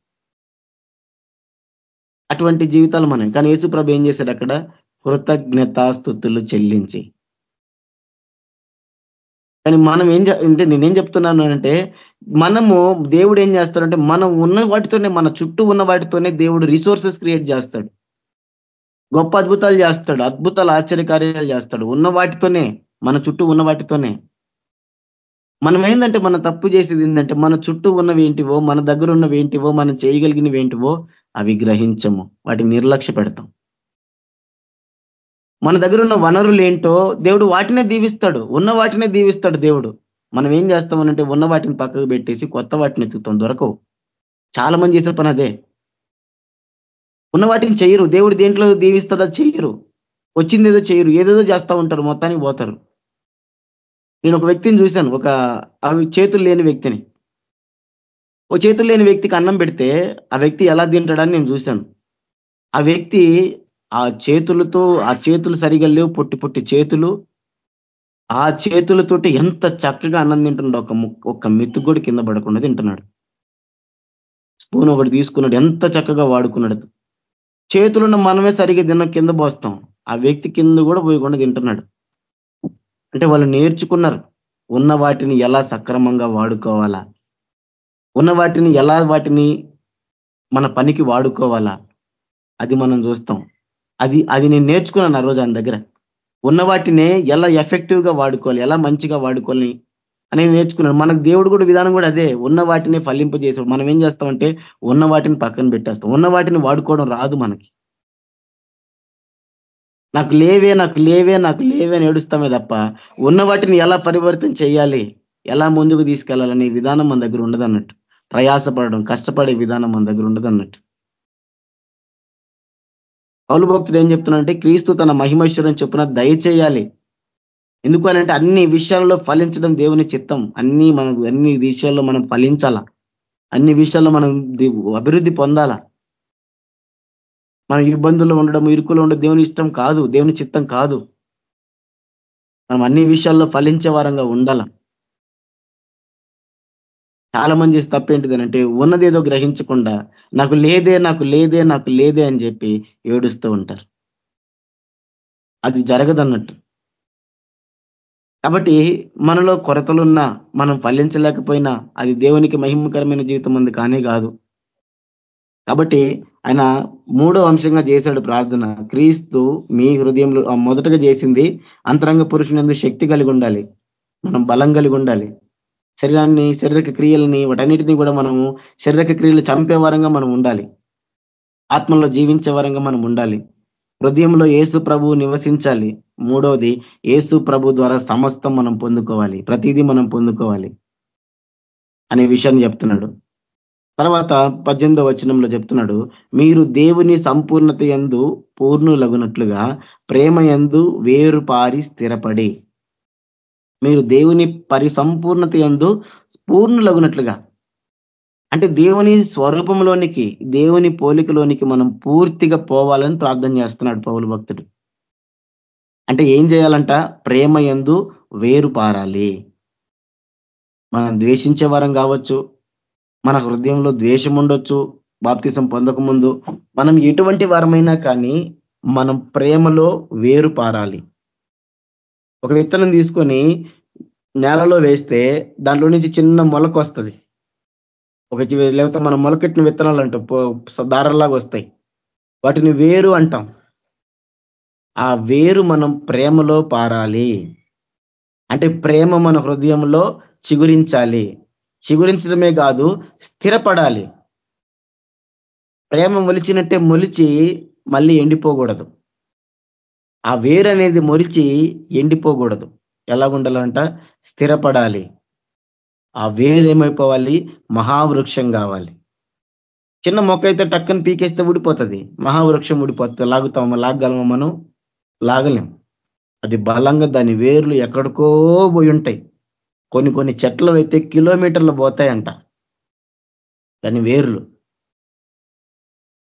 అటువంటి జీవితాలు మనం. కానీ యేసుప్రభు ఏం చేశాడు అక్కడ? కృతజ్ఞతాస్థుతులు చెల్లించి. కానీ మనం ఏం అంటే నేనేం చెప్తున్నాను అంటే మనము దేవుడు ఏం చేస్తాడంటే మనం ఉన్న వాటితోనే మన చుట్టూ ఉన్న వాటితోనే దేవుడు రిసోర్సెస్ క్రియేట్ చేస్తాడు. గొప్ప అద్భుతాలు చేస్తాడు. అద్భుతాలు ఆశ్చర్యకార్యాలు చేస్తాడు. ఉన్న వాటితోనే మన చుట్టూ ఉన్న వాటితోనే. మనం ఏంటంటే మనం తప్పు చేసేది ఏంటంటే మన చుట్టూ ఉన్నవి ఏంటివో మన దగ్గర ఉన్నవి ఏంటివో మనం చేయగలిగినవి ఏంటివో అవి గ్రహించము. వాటిని నిర్లక్ష్య పెడతాం. మన దగ్గర ఉన్న వనరులు ఏంటో దేవుడు వాటినే దీవిస్తాడు. ఉన్న వాటినే దీవిస్తాడు దేవుడు. మనం ఏం చేస్తామనంటే ఉన్న వాటిని పక్కకు పెట్టేసి కొత్త వాటిని ఎత్తుతాం దొరకవు. చాలా మంది చేసే పని అదే. ఉన్న వాటిని చేయరు. దేవుడు దేంట్లో దీవిస్తుందో చేయరు. వచ్చింది ఏదో చేయరు. ఏదేదో చేస్తూ ఉంటారు. మొత్తానికి పోతారు. నేను ఒక వ్యక్తిని చూశాను. ఒక అవి చేతులు లేని వ్యక్తిని. ఓ చేతులు లేని వ్యక్తికి అన్నం పెడితే ఆ వ్యక్తి ఎలా తింటాడని నేను చూశాను. ఆ వ్యక్తి ఆ చేతులతో ఆ చేతులు సరిగా లేవు పొట్టి పొట్టి చేతులు. ఆ చేతులతోటి ఎంత చక్కగా అన్నం తింటున్నాడు ఒక ఒక్క మెత్తు కూడా కింద పడకుండా తింటున్నాడు. స్పూన్ ఒకటి తీసుకున్నాడు. ఎంత చక్కగా వాడుకున్నాడు. చేతులున్న మనమే సరిగా తిన్న కింద పోస్తాం. ఆ వ్యక్తి కింద కూడా పోయకుండా తింటున్నాడు. అంటే వాళ్ళు నేర్చుకున్నారు. ఉన్న వాటిని ఎలా సక్రమంగా వాడుకోవాలా? ఉన్న వాటిని ఎలా వాటిని మన పనికి వాడుకోవాలా? అది మనం చూస్తాం. అది అది నేను నేర్చుకున్నాను ఆ రోజు ఆయన దగ్గర. ఉన్న వాటినే ఎలా ఎఫెక్టివ్గా వాడుకోవాలి ఎలా మంచిగా వాడుకోవాలి అని నేర్చుకున్నాను. మనకు దేవుడు కూడా విధానం కూడా అదే. ఉన్న వాటిని ఫలింపజేసాడు మనం ఏం చేస్తామంటే ఉన్న వాటిని పక్కన పెట్టేస్తాం. ఉన్న వాటిని వాడుకోవడం రాదు మనకి. నాకు లేవే నాకు లేవే నాకు లేవే అని ఏడుస్తామే తప్ప ఉన్న వాటిని ఎలా పరివర్తన చేయాలి? ఎలా ముందుకు తీసుకెళ్ళాలనే విధానం మన దగ్గర ఉండదు అన్నట్టు ప్రయాసపడడం కష్టపడే విధానం మన దగ్గర ఉండదు అన్నట్టు పౌలు భక్తుడు ఏం చెప్తున్నాడంటే క్రీస్తు తన మహిమశ్వరం చొప్పున దయచేయాలి. ఎందుకు అంటే అన్ని విషయాల్లో ఫలించడం దేవుని చిత్తం. అన్ని మనం అన్ని విషయాల్లో మనం ఫలించాలా? అన్ని విషయాల్లో మనం అభివృద్ధి పొందాలా? మనం ఇబ్బందుల్లో ఉండడం ఇరుకులో ఉండడం దేవుని ఇష్టం కాదు దేవుని చిత్తం కాదు. మనం అన్ని విషయాల్లో ఫలించే వారంగా ఉండాల. చాలా మంది చేసి తప్పేంటిదనంటే ఉన్నదేదో గ్రహించకుండా నాకు లేదే నాకు లేదే నాకు లేదే అని చెప్పి ఏడుస్తూ ఉంటారు. అది జరగదన్నట్టు. కాబట్టి మనలో కొరతలున్నా మనం ఫలించలేకపోయినా అది దేవునికి మహిమకరమైన జీవితం ఉంది కానీ కాదు. కాబట్టి ఆయన మూడో అంశంగా చేశాడు ప్రార్థన. క్రీస్తు మీ హృదయంలో మొదటగా చేసింది అంతరంగ పురుషునందు శక్తి కలిగి ఉండాలి. మనం బలం కలిగి ఉండాలి. శరీరాన్ని శరీరక క్రియలని వాటన్నిటినీ కూడా మనము శరీరక క్రియలు చంపే వరంగా మనం ఉండాలి. ఆత్మలో జీవించే వరంగా మనం ఉండాలి. హృదయంలో ఏసు ప్రభు నివసించాలి. మూడోది ఏసు ప్రభు ద్వారా సమస్తం మనం పొందుకోవాలి. ప్రతిదీ మనం పొందుకోవాలి. అనే విషయాన్ని చెప్తున్నాడు. తర్వాత పద్దెనిమిదో వచనంలో చెప్తున్నాడు మీరు దేవుని సంపూర్ణత ఎందు పూర్ణులగునట్లుగా ప్రేమ ఎందు వేరు పారి స్థిరపడి. మీరు దేవుని పరిసంపూర్ణత ఎందు పూర్ణులగునట్లుగా. అంటే దేవుని స్వరూపంలోనికి దేవుని పోలికలోనికి మనం పూర్తిగా పోవాలని ప్రార్థన చేస్తున్నాడు పౌలు భక్తుడు. అంటే ఏం చేయాలంట? ప్రేమ ఎందు వేరు పారాలి. మనం ద్వేషించే వారం కావచ్చు మన హృదయంలో ద్వేషం ఉండొచ్చు బాప్తిసం పొందకముందు. మనం ఎటువంటి వారమైనా కానీ మనం ప్రేమలో వేరు పారాలి. ఒక విత్తనం తీసుకొని నేలలో వేస్తే దాంట్లో నుంచి చిన్న మొలక వస్తుంది ఒక లేకపోతే మనం మొలకెట్టిన విత్తనాలు అంటాం దారలాగా వస్తాయి. వాటిని వేరు అంటాం. ఆ వేరు మనం ప్రేమలో పారాలి. అంటే ప్రేమ మన హృదయంలో చిగురించాలి. చిగురించడమే కాదు స్థిరపడాలి. ప్రేమ మొలిచినట్టే మొలిచి మళ్ళీ ఎండిపోకూడదు. ఆ వేరు అనేది మొలిచి ఎండిపోకూడదు. ఎలా ఉండాలంట? స్థిరపడాలి. ఆ వేరు ఏమైపోవాలి మహావృక్షం కావాలి. చిన్న మొక్క అయితే టక్కని పీకేస్తే ఊడిపోతుంది. మహావృక్షం ఊడిపోతుంది లాగుతాము? లాగలము మనం? లాగలేం. అది బలంగా దాని వేర్లు ఎక్కడికో పోయి ఉంటాయి. కొన్ని కొన్ని చెట్లు అయితే కిలోమీటర్లు పోతాయంట. దాని వేర్లు.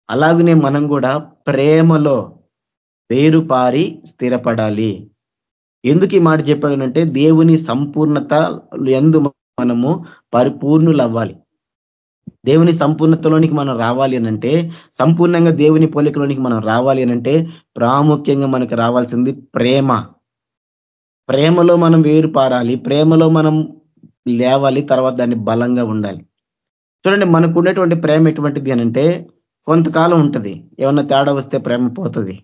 అలాగనే మనం కూడా ప్రేమలో వేరు పారి స్థిరపడాలి. ఎందుకు ఈ మాట చెప్పాడనంటే దేవుని సంపూర్ణత ఎందు మనము పరిపూర్ణులు అవ్వాలి దేవుని సంపూర్ణతలోనికి మనం రావాలి అనంటే సంపూర్ణంగా దేవుని పోలికలోనికి మనం రావాలి అనంటే ప్రాముఖ్యంగా మనకు రావాల్సింది ప్రేమ. ప్రేమలో మనం వేరు పారాలి ప్రేమలో మనం లేవాలి తర్వాత దాన్ని బలంగా ఉండాలి. చూడండి మనకు ఉండేటువంటి ప్రేమ ఎటువంటిది అనంటే కొంతకాలం ఉంటుంది. ఏమన్నా తేడా వస్తే ప్రేమ పోతుంది.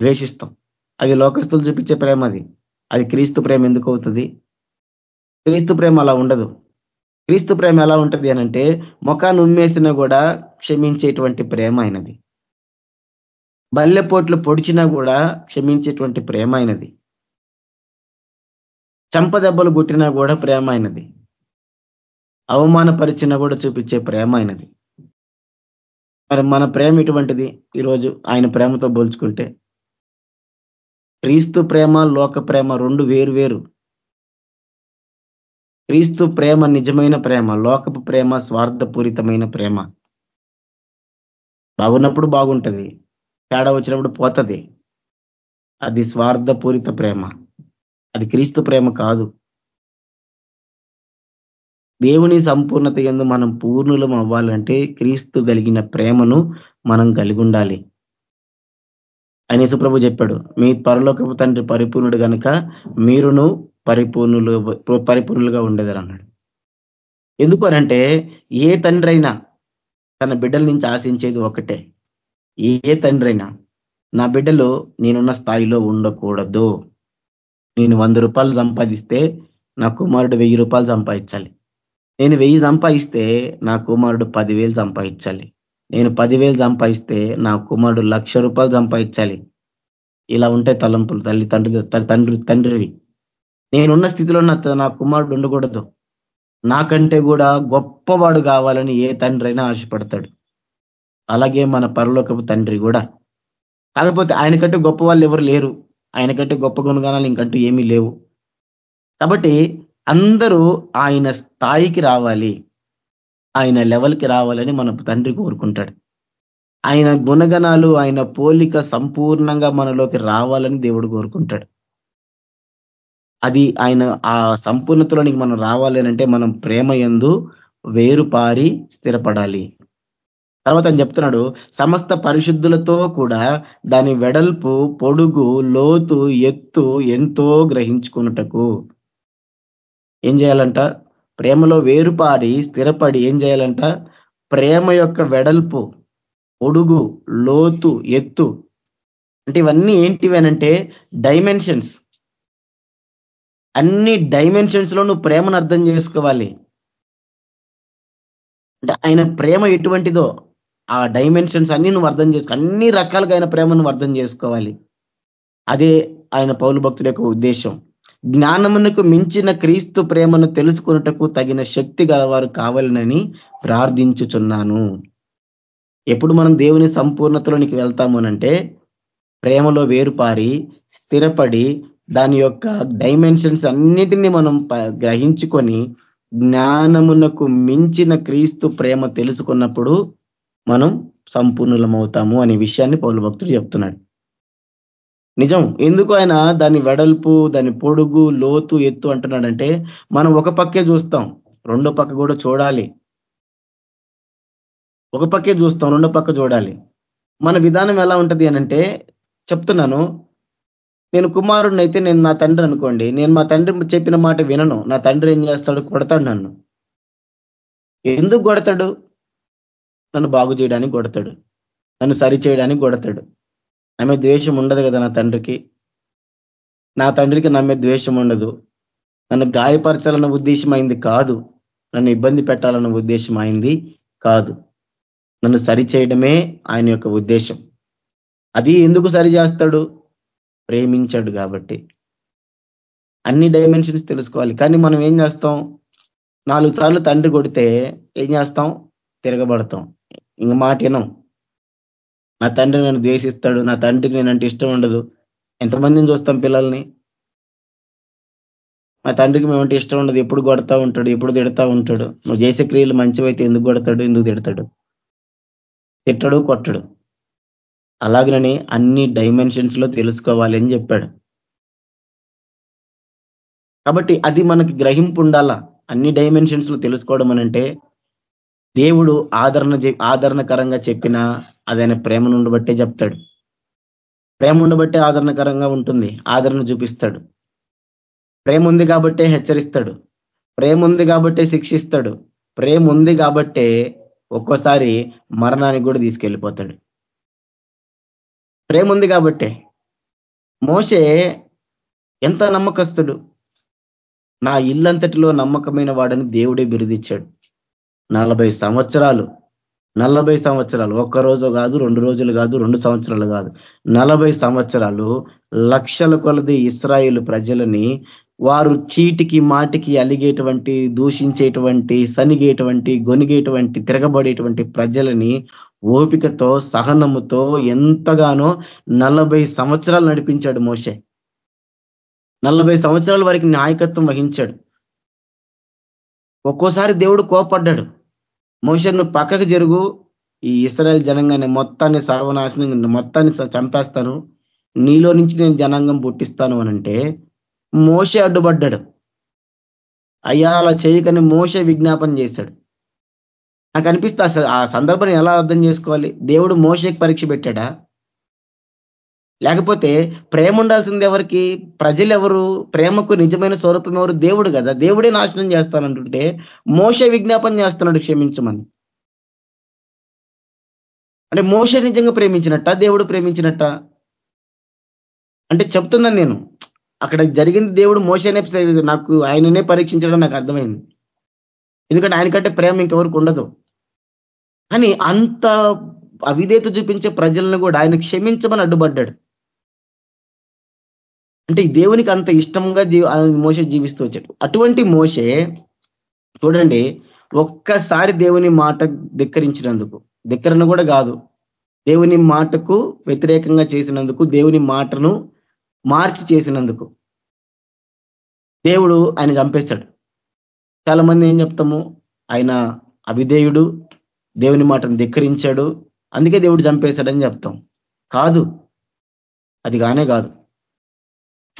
ద్వేషిస్తాం. అది లోకస్తులు చూపించే ప్రేమ అది. అది క్రీస్తు ప్రేమ ఎందుకు అవుతుంది? క్రీస్తు ప్రేమ అలా ఉండదు. క్రీస్తు ప్రేమ ఎలా ఉంటుంది అనంటే ముఖాన్ని ఉమ్మేసినా కూడా క్షమించేటువంటి ప్రేమ అయినది. బల్లెపోట్లు పొడిచినా కూడా క్షమించేటువంటి ప్రేమ అయినది. చంప దెబ్బలు గుట్టినా కూడా ప్రేమ అయినది అవమానపరిచినా కూడా చూపించే ప్రేమ అయినది మరి మన ప్రేమ ఇటువంటిది ఈరోజు ఆయన ప్రేమతో పోల్చుకుంటే క్రీస్తు ప్రేమ లోక ప్రేమ రెండు వేరు వేరు. క్రీస్తు ప్రేమ నిజమైన ప్రేమ లోకపు ప్రేమ స్వార్థపూరితమైన ప్రేమ. బాగున్నప్పుడు బాగుంటుంది తేడా వచ్చినప్పుడు పోతుంది. అది స్వార్థపూరిత ప్రేమ. అది క్రీస్తు ప్రేమ కాదు. దేవుని సంపూర్ణత ఎందు మనం పూర్ణులం అవ్వాలంటే క్రీస్తు కలిగిన ప్రేమను మనం కలిగి ఉండాలి. అని ప్రభు చెప్పాడు మీ పరలోకపు తండ్రి పరిపూర్ణుడు కనుక మీరును పరిపూర్ణులు పరిపూర్ణులుగా ఉండేదని అన్నాడు. ఎందుకు అనంటే ఏ తండ్రి అయినా తన బిడ్డల నుంచి ఆశించేది ఒకటే. ఏ తండ్రి అయినా నా బిడ్డలు నేనున్న స్థాయిలో ఉండకూడదు. నేను వంద రూపాయలు సంపాదిస్తే నా కుమారుడు వెయ్యి రూపాయలు సంపాదించాలి. నేను వెయ్యి సంపాదిస్తే నా కుమారుడు పదివేలు సంపాదించాలి. నేను పదివేలు సంపాదిస్తే నా కుమారుడు లక్ష రూపాయలు సంపాదించాలి. ఇలా ఉంటాయి తలంపులు తల్లి తండ్రి తండ్రి తండ్రివి. నేనున్న స్థితిలో నా నా కుమారుడు ఉండకూడదు. నాకంటే కూడా గొప్పవాడు కావాలని ఏ తండ్రి అయినా ఆశపడతాడు. అలాగే మన పరలోకపు తండ్రి కూడా. కాకపోతే ఆయనకంటే గొప్ప వాళ్ళు ఎవరు లేరు. ఆయనకంటే గొప్ప గుణగానాలు ఇంకంటూ ఏమీ లేవు. కాబట్టి అందరూ ఆయన స్థాయికి రావాలి. ఆయన లెవెల్కి రావాలని మన తండ్రి కోరుకుంటాడు. ఆయన గుణగణాలు ఆయన పోలిక సంపూర్ణంగా మనలోకి రావాలని దేవుడు కోరుకుంటాడు. అది ఆయన ఆ సంపూర్ణతలోనికి మనం రావాలని మనం ప్రేమ ఎందు వేరుపారి స్థిరపడాలి. తర్వాత ఆయన చెప్తున్నాడు సమస్త పరిశుద్ధులతో కూడా దాని వెడల్పు పొడుగు లోతు ఎత్తు ఎంతో గ్రహించుకున్నటకు ఏం చేయాలంట? ప్రేమలో వేరుపారి స్థిరపడి ఏం చేయాలంట? ప్రేమ యొక్క వెడల్పు పొడుగు లోతు ఎత్తు అంటే ఇవన్నీ ఏంటివేనంటే డైమెన్షన్స్. అన్ని డైమెన్షన్స్లో నువ్వు ప్రేమను అర్థం చేసుకోవాలి. అంటే ఆయన ప్రేమ ఎటువంటిదో ఆ డైమెన్షన్స్ అన్ని నువ్వు అర్థం చేసుకో అన్ని రకాలుగా ఆయన ప్రేమ నువ్వు అర్థం చేసుకోవాలి. అదే ఆయన పౌలు భక్తుల యొక్క ఉద్దేశం. జ్ఞానమునకు మించిన క్రీస్తు ప్రేమను తెలుసుకున్నటకు తగిన శక్తి గలవారు కావాలనని ప్రార్థించుచున్నాను. ఎప్పుడు మనం దేవుని సంపూర్ణతలోనికి వెళ్తామనంటే ప్రేమలో వేరుపారి స్థిరపడి దాని యొక్క డైమెన్షన్స్ అన్నిటినీ మనం గ్రహించుకొని జ్ఞానమునకు మించిన క్రీస్తు ప్రేమ తెలుసుకున్నప్పుడు మనం సంపూర్ణులమవుతాము అనే విషయాన్ని పౌరు భక్తుడు చెప్తున్నాడు. నిజం. ఎందుకు ఆయన దాని వెడల్పు దాని పొడుగు లోతు ఎత్తు అంటున్నాడంటే మనం ఒక పక్కే చూస్తాం. రెండో పక్క కూడా చూడాలి. ఒక పక్కే చూస్తాం రెండో పక్క చూడాలి. మన విధానం ఎలా ఉంటుంది అనంటే చెప్తున్నాను. నేను కుమారుడిని అయితే నేను నా తండ్రి అనుకోండి. నేను మా తండ్రి చెప్పిన మాట వినను. నా తండ్రి ఏం చేస్తాడు? కొడతాడు నన్ను. ఎందుకు కొడతాడు? నన్ను బాగు చేయడానికి కొడతాడు. నన్ను సరి చేయడానికి కొడతాడు. ఆమె ద్వేషం ఉండదు కదా నా తండ్రికి. నా తండ్రికి నమ్మే ద్వేషం ఉండదు. నన్ను గాయపరచాలన్న ఉద్దేశం అయింది కాదు. నన్ను ఇబ్బంది పెట్టాలన్న ఉద్దేశం అయింది కాదు. నన్ను సరి చేయడమే ఆయన యొక్క ఉద్దేశం. అది ఎందుకు సరి చేస్తాడు? ప్రేమించాడు కాబట్టి. అన్ని డైమెన్షన్స్ తెలుసుకోవాలి. కానీ మనం ఏం చేస్తాం? నాలుగు సార్లు తండ్రి కొడితే ఏం చేస్తాం? తిరగబడతాం. ఇంక మాట వినం. నా తండ్రి నన్ను ద్వేషిస్తాడు నా తండ్రికి నేనంటే ఇష్టం ఉండదు. ఎంతమందిని చూస్తాం పిల్లల్ని? మా తండ్రికి మేమంటే ఇష్టం ఉండదు. ఎప్పుడు కొడతా ఉంటాడు ఎప్పుడు తిడతా ఉంటాడు. నువ్వు చేసే క్రియలు మంచివైతే ఎందుకు కొడతాడు ఎందుకు తిడతాడు? తిట్టడు కొట్టడు. అలాగనని అన్ని డైమెన్షన్స్లో తెలుసుకోవాలి అని చెప్పాడు. కాబట్టి అది మనకి గ్రహింపు ఉండాలా? అన్ని డైమెన్షన్స్లో తెలుసుకోవడం అనంటే దేవుడు ఆదరణ ఆదరణకరంగా చెప్పినా అదైన ప్రేమ ఉండబట్టే చెప్తాడు. ప్రేమ ఉండబట్టే ఆదరణకరంగా ఉంటుంది. ఆదరణ చూపిస్తాడు. ప్రేమ ఉంది కాబట్టే హెచ్చరిస్తాడు. ప్రేమ ఉంది కాబట్టే శిక్షిస్తాడు. ప్రేమ ఉంది కాబట్టే ఒక్కోసారి మరణానికి కూడా తీసుకెళ్ళిపోతాడు. ప్రేమ ఉంది కాబట్టే. మోసే ఎంత నమ్మకస్తుడు. నా ఇల్లంతటిలో నమ్మకమైన వాడని దేవుడే బిరుదిచ్చాడు. నలభై సంవత్సరాలు. నలభై సంవత్సరాలు. ఒక్క రోజు కాదు రెండు రోజులు కాదు రెండు సంవత్సరాలు కాదు. నలభై సంవత్సరాలు లక్షల కొలది ఇస్రాయిల్ ప్రజలని వారు చీటికి మాటికి అలిగేటువంటి దూషించేటువంటి సనిగేటువంటి గొనిగేటువంటి తిరగబడేటువంటి ప్రజలని ఓపికతో సహనముతో ఎంతగానో నలభై సంవత్సరాలు నడిపించాడు మోషే. నలభై సంవత్సరాల వరకు నాయకత్వం వహించాడు. ఒక్కోసారి దేవుడు కోపడ్డాడు మోషన్ పక్కకు జరుగు. ఈ ఇస్రాయల్ జనంగాన్ని మొత్తాన్ని సర్వనాశనం మొత్తాన్ని చంపేస్తాను నీలో నుంచి నేను జనాంగం పుట్టిస్తాను అనంటే మోసే అడ్డుపడ్డాడు. అయ్యా అలా చేయకని మోసే విజ్ఞాపన చేశాడు. నాకు అనిపిస్తే ఆ సందర్భాన్ని ఎలా అర్థం చేసుకోవాలి? దేవుడు మోషకి పరీక్ష పెట్టాడా? లేకపోతే ప్రేమ ఉండాల్సింది ఎవరికి? ప్రజలు ఎవరు ప్రేమకు నిజమైన స్వరూపం ఎవరు? దేవుడు కదా. దేవుడే నాశనం చేస్తానంటుంటే మోస విజ్ఞాపన చేస్తున్నాడు క్షమించమని. అంటే మోస నిజంగా ప్రేమించినట్ట? దేవుడు ప్రేమించినట్ట? అంటే చెప్తున్నాను నేను. అక్కడ జరిగింది దేవుడు మోసనే నాకు ఆయననే పరీక్షించడం నాకు అర్థమైంది. ఎందుకంటే ఆయనకంటే ప్రేమ ఇంకెవరికి ఉండదు. కానీ అంత అవిధేత చూపించే ప్రజలను కూడా ఆయన క్షమించమని అడ్డుపడ్డాడు. అంటే దేవునికి అంత ఇష్టంగా మోసే జీవిస్తూ వచ్చాడు. అటువంటి మోసే చూడండి ఒక్కసారి దేవుని మాట ధిక్కరించినందుకు ధిక్కరణ కూడా కాదు. దేవుని మాటకు వ్యతిరేకంగా చేసినందుకు దేవుని మాటను మార్చి చేసినందుకు దేవుడు ఆయన చంపేశాడు చాలా మంది ఏం చెప్తాము? ఆయన అవిధేయుడు దేవుని మాటను ధిక్కరించాడు అందుకే దేవుడు చంపేశాడని చెప్తాం. కాదు. అది కానే కాదు.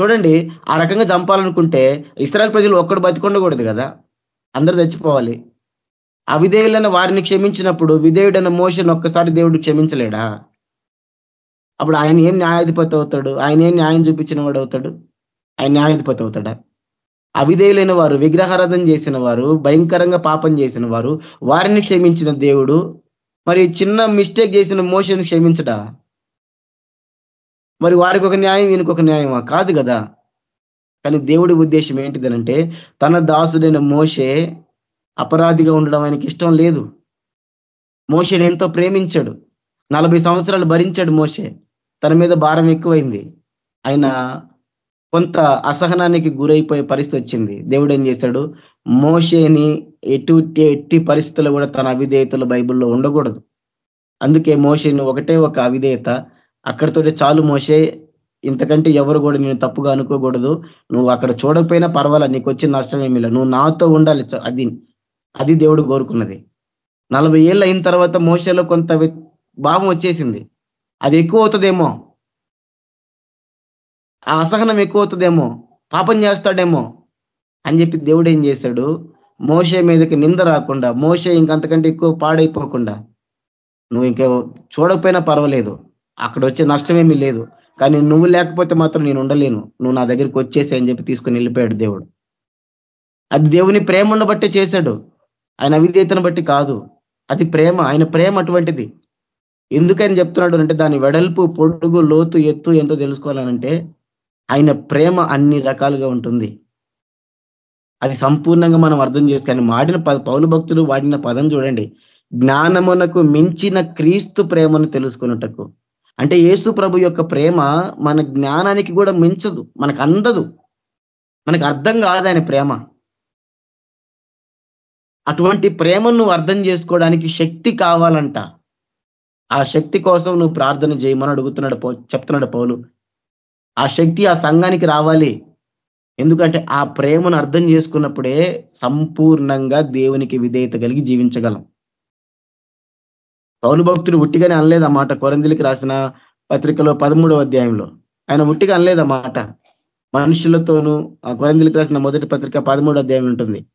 చూడండి ఆ రకంగా చంపాలనుకుంటే ఇస్రాయల్ ప్రజలు ఒక్కడు బతికొండకూడదు కదా? అందరూ చచ్చిపోవాలి. అవిధేయులైన వారిని క్షమించినప్పుడు విధేయుడైన మోషన్ ఒక్కసారి దేవుడు క్షమించలేడా? అప్పుడు ఆయన ఏం న్యాయాధిపతి అవుతాడు? ఆయన ఏం న్యాయం చూపించిన వాడు అవుతాడు? ఆయన న్యాయాధిపతి అవుతాడా? అవిధేయులైన వారు విగ్రహారాధన చేసిన వారు భయంకరంగా పాపం చేసిన వారు వారిని క్షమించిన దేవుడు మరి చిన్న మిస్టేక్ చేసిన మోషన్ క్షమించడా? మరి వారికి ఒక న్యాయం ఈయనకు ఒక న్యాయమా? కాదు కదా. కానీ దేవుడి ఉద్దేశం ఏంటిదనంటే తన దాసుడైన మోషే అపరాధిగా ఉండడం ఆయనకి ఇష్టం లేదు. మోషేని ఎంతో ప్రేమించాడు. నలభై సంవత్సరాలు భరించాడు మోషే. తన మీద భారం ఎక్కువైంది. ఆయన కొంత అసహనానికి గురైపోయే పరిస్థితి వచ్చింది. దేవుడు ఏం చేశాడు? మోషేని ఎటు ఎట్టి పరిస్థితుల్లో కూడా తన అవిధేయతలు బైబిల్లో ఉండకూడదు. అందుకే మోషేని ఒకటే ఒక అవిధేయత అక్కడితోటే చాలు మోసే ఇంతకంటే ఎవరు కూడా నేను తప్పుగా అనుకోకూడదు. నువ్వు అక్కడ చూడకపోయినా పర్వాలా నీకు వచ్చిన నష్టం ఏమి నువ్వు నాతో ఉండాలి అది అది దేవుడు కోరుకున్నది. నలభై ఏళ్ళు అయిన తర్వాత మోసలో కొంత భావం వచ్చేసింది. అది ఎక్కువ అవుతుందేమో? ఆ అసహనం ఎక్కువ అవుతుందేమో? పాపం చేస్తాడేమో? అని చెప్పి దేవుడు ఏం చేశాడు? మోసే మీదకి నింద రాకుండా మోసే ఇంకంతకంటే ఎక్కువ పాడైపోకుండా నువ్వు ఇంకా చూడకపోయినా పర్వాలేదు. అక్కడ వచ్చే నష్టమేమీ లేదు. కానీ నువ్వు లేకపోతే మాత్రం నేను ఉండలేను. నువ్వు నా దగ్గరికి వచ్చేసి అని చెప్పి తీసుకుని వెళ్ళిపోయాడు దేవుడు. అది దేవుని ప్రేమను బట్టే చేశాడు. ఆయన అవిధేతను బట్టి కాదు. అది ప్రేమ. ఆయన ప్రేమ అటువంటిది. ఎందుకని చెప్తున్నాడు అంటే దాని వెడల్పు పొడుగు లోతు ఎత్తు ఎంతో తెలుసుకోవాలనంటే ఆయన ప్రేమ అన్ని రకాలుగా ఉంటుంది. అది సంపూర్ణంగా మనం అర్థం చేసుకొని మాడిన పౌలు భక్తులు వాడిన పదం చూడండి. జ్ఞానమునకు మించిన క్రీస్తు ప్రేమను తెలుసుకున్నటకు అంటే యేసు ప్రభు యొక్క ప్రేమ మన జ్ఞానానికి కూడా మించదు మనకు అందదు. మనకు అర్థం కాదు ఆయన ప్రేమ. అటువంటి ప్రేమను నువ్వు అర్థం చేసుకోవడానికి శక్తి కావాలంట. ఆ శక్తి కోసం నువ్వు ప్రార్థన చేయమని అడుగుతున్నాడు చెప్తున్నాడు పౌలు. ఆ శక్తి ఆ సంఘానికి రావాలి. ఎందుకంటే ఆ ప్రేమను అర్థం చేసుకున్నప్పుడే సంపూర్ణంగా దేవునికి విధేయత కలిగి జీవించగలం. పౌలు భక్తుడు ఉట్టిగానే అనలేదు ఆ మాట. కొరందిలికి రాసిన పత్రికలో పదమూడవ అధ్యాయంలో. ఆయన ఉట్టిగా అనలేదు ఆ మాట. మనుషులతోనూ ఆ కొరందిలికి రాసిన మొదటి పత్రిక పదమూడు అధ్యాయం ఉంటుంది.